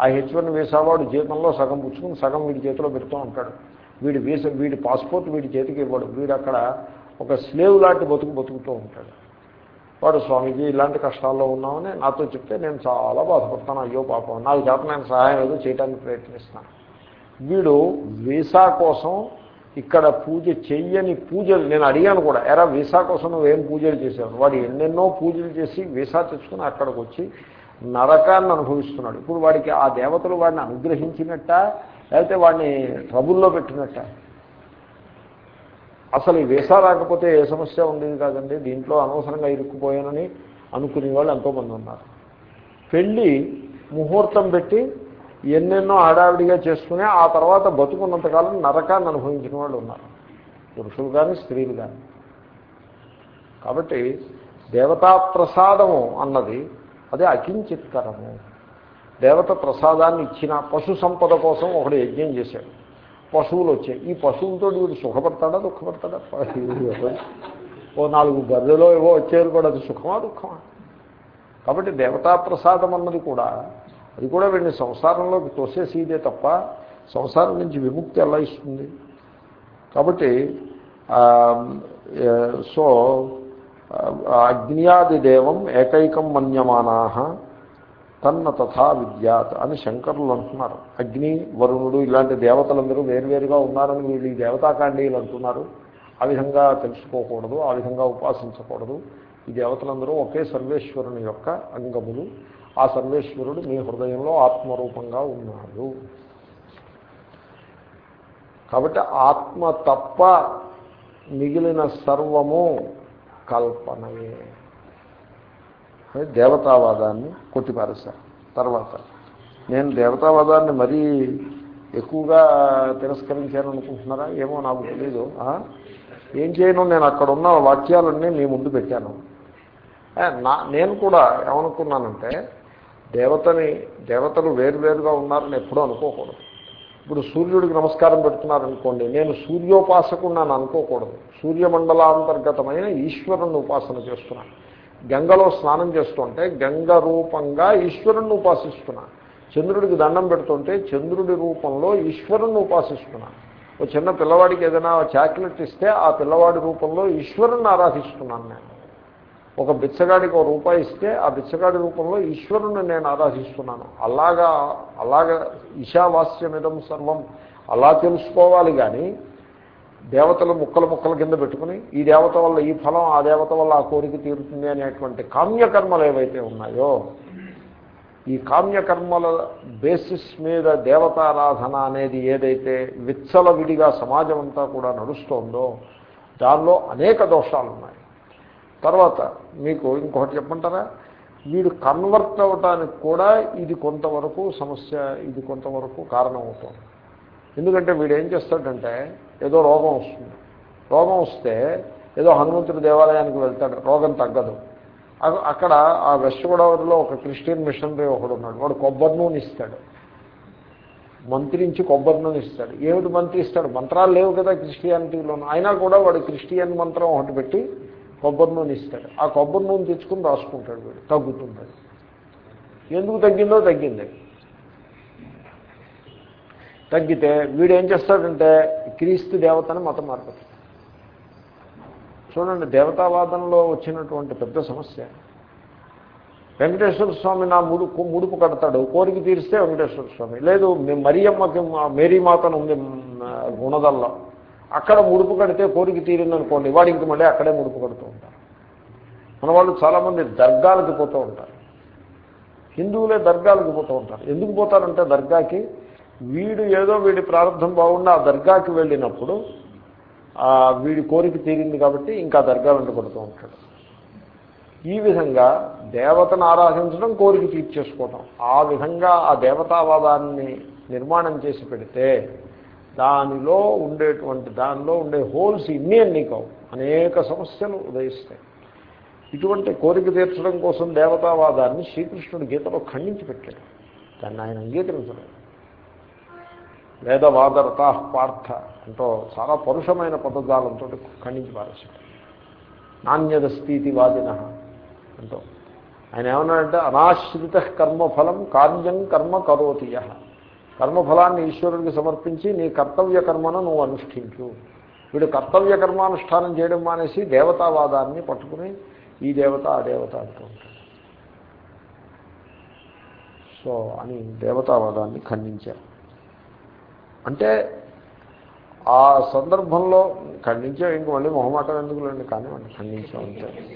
ఆ హెచ్ వన్ వీసా వాడు జీతంలో సగం పుచ్చుకుని సగం వీడి చేతిలో పెడుతూ ఉంటాడు. వీడి వీసా వీడి పాస్పోర్ట్ వీడి చేతికి ఇవ్వడు. వీడు అక్కడ ఒక స్లేవ్ లాంటి బతుకు బతుకుతూ ఉంటాడు. వాడు స్వామీజీ ఇలాంటి కష్టాల్లో ఉన్నామని నాతో చెప్తే నేను చాలా బాధపడతాను. అయ్యో పాపం. నాకు చేత నేను సహాయం ఏదో చేయడానికి ప్రయత్నిస్తాను. వీడు వీసా కోసం ఇక్కడ పూజ చెయ్యని పూజలు నేను అడిగాను కూడా ఎరా వీసా కోసం ఏం పూజలు చేసావు వాడు ఎన్నెన్నో పూజలు చేసి వీసా తెచ్చుకుని అక్కడికి వచ్చి నరకాన్ని అనుభవిస్తున్నాడు. ఇప్పుడు వాడికి ఆ దేవతలు వాడిని అనుగ్రహించినట్ట లేకపోతే వాడిని ట్రబుల్లో పెట్టినట్ట? అసలు ఈ వీసా రాకపోతే ఏ సమస్య ఉండేది కాదండి? దీంట్లో అనవసరంగా ఇరుక్కుపోయానని అనుకునే వాళ్ళు ఎంతోమంది ఉన్నారు. పెళ్ళి ముహూర్తం పెట్టి ఎన్నెన్నో హడావిడిగా చేసుకుని ఆ తర్వాత బతుకున్నంతకాలం నరకాన్ని అనుభవించిన వాళ్ళు ఉన్నారు. పురుషులు కానీ స్త్రీలు కానీ కాబట్టి దేవతా ప్రసాదము అన్నది అది అకించిత్కరము. దేవత ప్రసాదాన్ని ఇచ్చిన పశు సంపద కోసం ఒకడు యజ్ఞం చేశాడు. పశువులు వచ్చాయి. ఈ పశువులతో వీడు సుఖపడతాడా దుఃఖపడతాడా? ఓ నాలుగు గర్రెలో ఏవో వచ్చేది కూడా అది సుఖమా దుఃఖమా? కాబట్టి దేవతా ప్రసాదం అన్నది కూడా అది కూడా వీడిని సంసారంలోకి తోసేసేదే తప్ప సంసారం నుంచి విముక్తి ఎలా ఇస్తుంది? కాబట్టి సో అగ్నియాది దేవం ఏకైకం మన్యమానా తన్న తథా విద్యాత్ అని శంకరులు అంటున్నారు. అగ్ని వరుణుడు ఇలాంటి దేవతలందరూ వేరువేరుగా ఉన్నారని వీళ్ళు ఈ దేవతాకాండీయులు అంటున్నారు. ఆ విధంగా తెలుసుకోకూడదు ఆ విధంగా ఉపాసించకూడదు. ఈ దేవతలందరూ ఒకే సర్వేశ్వరుని యొక్క అంగములు. ఆ సర్వేశ్వరుడు మీ హృదయంలో ఆత్మరూపంగా ఉన్నాడు. కాబట్టి ఆత్మ తప్ప మిగిలిన సర్వము కల్పనయే. అని దేవతావాదాన్ని కొట్టిపారేశారు. తర్వాత నేను దేవతావాదాన్ని మరీ ఎక్కువగా తిరస్కరించాను అనుకుంటున్నారా? ఏమో నాకు తెలీదు. ఏం చేయను? నేను అక్కడ ఉన్న వాక్యాలన్నీ మీ ముందు పెట్టాను. నా నేను కూడా ఏమనుకున్నానంటే దేవతని దేవతలు వేరువేరుగా ఉన్నారని ఎప్పుడూ అనుకోకూడదు. ఇప్పుడు సూర్యుడికి నమస్కారం పెడుతున్నారనుకోండి నేను సూర్యోపాసకున్నాను అనుకోకూడదు. సూర్యమండలాంతర్గతమైన ఈశ్వరుణ్ణి ఉపాసన చేస్తున్నాను. గంగలో స్నానం చేస్తుంటే గంగ రూపంగా ఈశ్వరుణ్ణి ఉపాసిస్తున్నా చంద్రుడికి దండం పెడుతుంటే చంద్రుడి రూపంలో ఈశ్వరుణ్ణి ఉపాసిస్తున్నా ఓ చిన్న పిల్లవాడికి ఏదైనా చాక్లెట్ ఇస్తే ఆ పిల్లవాడి రూపంలో ఈశ్వరుణ్ణి ఆరాధిస్తున్నాను నేను. ఒక బిచ్చగాడికి ఒక రూపాయి ఇస్తే ఆ బిచ్చగాడి రూపంలో ఈశ్వరుని నేను ఆరాధిస్తున్నాను. అలాగా అలాగా ఈశావాస్యమిదం సర్వం. అలా తెలుసుకోవాలి కానీ దేవతలు ముక్కలు ముక్కల కింద పెట్టుకుని ఈ దేవత వల్ల ఈ ఫలం ఆ దేవత వల్ల ఆ కోరిక తీరుతుంది అనేటువంటి కామ్యకర్మలు ఏవైతే ఉన్నాయో ఈ కామ్యకర్మల బేసిస్ మీద దేవతారాధన అనేది ఏదైతే విచ్చల విడిగా సమాజం అంతా కూడా నడుస్తోందో దానిలో అనేక దోషాలు ఉన్నాయి తర్వాత మీకు ఇంకొకటి చెప్పమంటారా? వీడు కన్వర్ట్ అవ్వటానికి కూడా ఇది కొంతవరకు సమస్య ఇది కొంతవరకు కారణం అవుతుంది ఎందుకంటే వీడు ఏం చేస్తాడంటే ఏదో రోగం వస్తుంది. రోగం వస్తే ఏదో హనుమంతుడి దేవాలయానికి వెళ్తాడు. రోగం తగ్గదు. అక్కడ ఆ వెస్ట్ గోదావరిలో ఒక క్రిస్టియన్ మిషనరీ ఒకడు ఉన్నాడు. వాడు కొబ్బరి నూనె ఇస్తాడు. మంత్రించి కొబ్బరి నూనె ఇస్తాడు. ఏమిటి మంత్రి ఇస్తాడు? మంత్రాలు లేవు కదా క్రిస్టియానిటీలోనూ. అయినా కూడా వాడు క్రిస్టియన్ మంత్రం ఒకటి పెట్టి కొబ్బరి నూనె ఇస్తాడు. ఆ కొబ్బరి నూనె తెచ్చుకుని రాసుకుంటాడు వీడు. తగ్గుతుంది ఎందుకు తగ్గిందో తగ్గింది. తగ్గితే వీడు ఏం చేస్తాడంటే క్రీస్తు దేవతని మతం మారుతుంది చూడండి దేవతావాదంలో వచ్చినటువంటి పెద్ద సమస్య. వెంకటేశ్వర స్వామి నా ముడుపు ముడుపు కడతాడు. కోరిక తీరిస్తే వెంకటేశ్వర స్వామి. లేదు మరియమ్మకి మేరీ మాతను ఉంది గుణదల్లో. అక్కడ ముడుపు కడితే కోరిక తీరిందనుకోండి వాడు ఇంక మళ్ళీ అక్కడే ముడుపు కడుతూ ఉంటారు మన వాళ్ళు చాలామంది దర్గాలకు పోతూ ఉంటారు. హిందువులే దర్గాలకు పోతూ ఉంటారు. ఎందుకు పోతారంటే దర్గాకి వీడు ఏదో వీడి ప్రారంభం బాగుండి ఆ దర్గాకి వెళ్ళినప్పుడు వీడి కోరిక తీరింది కాబట్టి ఇంకా దర్గా వెంట ఉంటాడు. ఈ విధంగా దేవతను ఆరాధించడం కోరిక తీర్చేసుకోవటం. ఆ విధంగా ఆ దేవతావాదాన్ని నిర్మాణం చేసి పెడితే దానిలో ఉండేటువంటి దానిలో ఉండే హోల్స్ ఇన్ని అన్ని కావు. అనేక సమస్యలు ఉదయిస్తాయి. ఇటువంటి కోరిక తీర్చడం కోసం దేవతావాదాన్ని శ్రీకృష్ణుడు గీతలో ఖండించి పెట్టాడు. దాన్ని ఆయన అంగీకరించలేదు. వేదవాదరతా పార్థ అంటూ చాలా పరుషమైన పదజాలంతో ఖండించి పారేశాడు. నాణ్యదస్థితి వాదిన అంటూ. ఆయన ఏమన్నాడంటే అనాశ్రిత కర్మఫలం కార్యం కర్మ కరోతియ కర్మఫలాన్ని ఈశ్వరుడికి సమర్పించి నీ కర్తవ్య కర్మను నువ్వు అనుష్ఠించు. వీడు కర్తవ్య కర్మానుష్ఠానం చేయడం మానేసి దేవతావాదాన్ని పట్టుకుని ఈ దేవత ఆ దేవత అంటూ ఉంటాడు. సో అని దేవతావాదాన్ని ఖండించారు. అంటే ఆ సందర్భంలో ఖండించాం ఇంక మళ్ళీ మొహమాటం ఎందుకులండి? కానీ మనం ఖండించాం అంతే.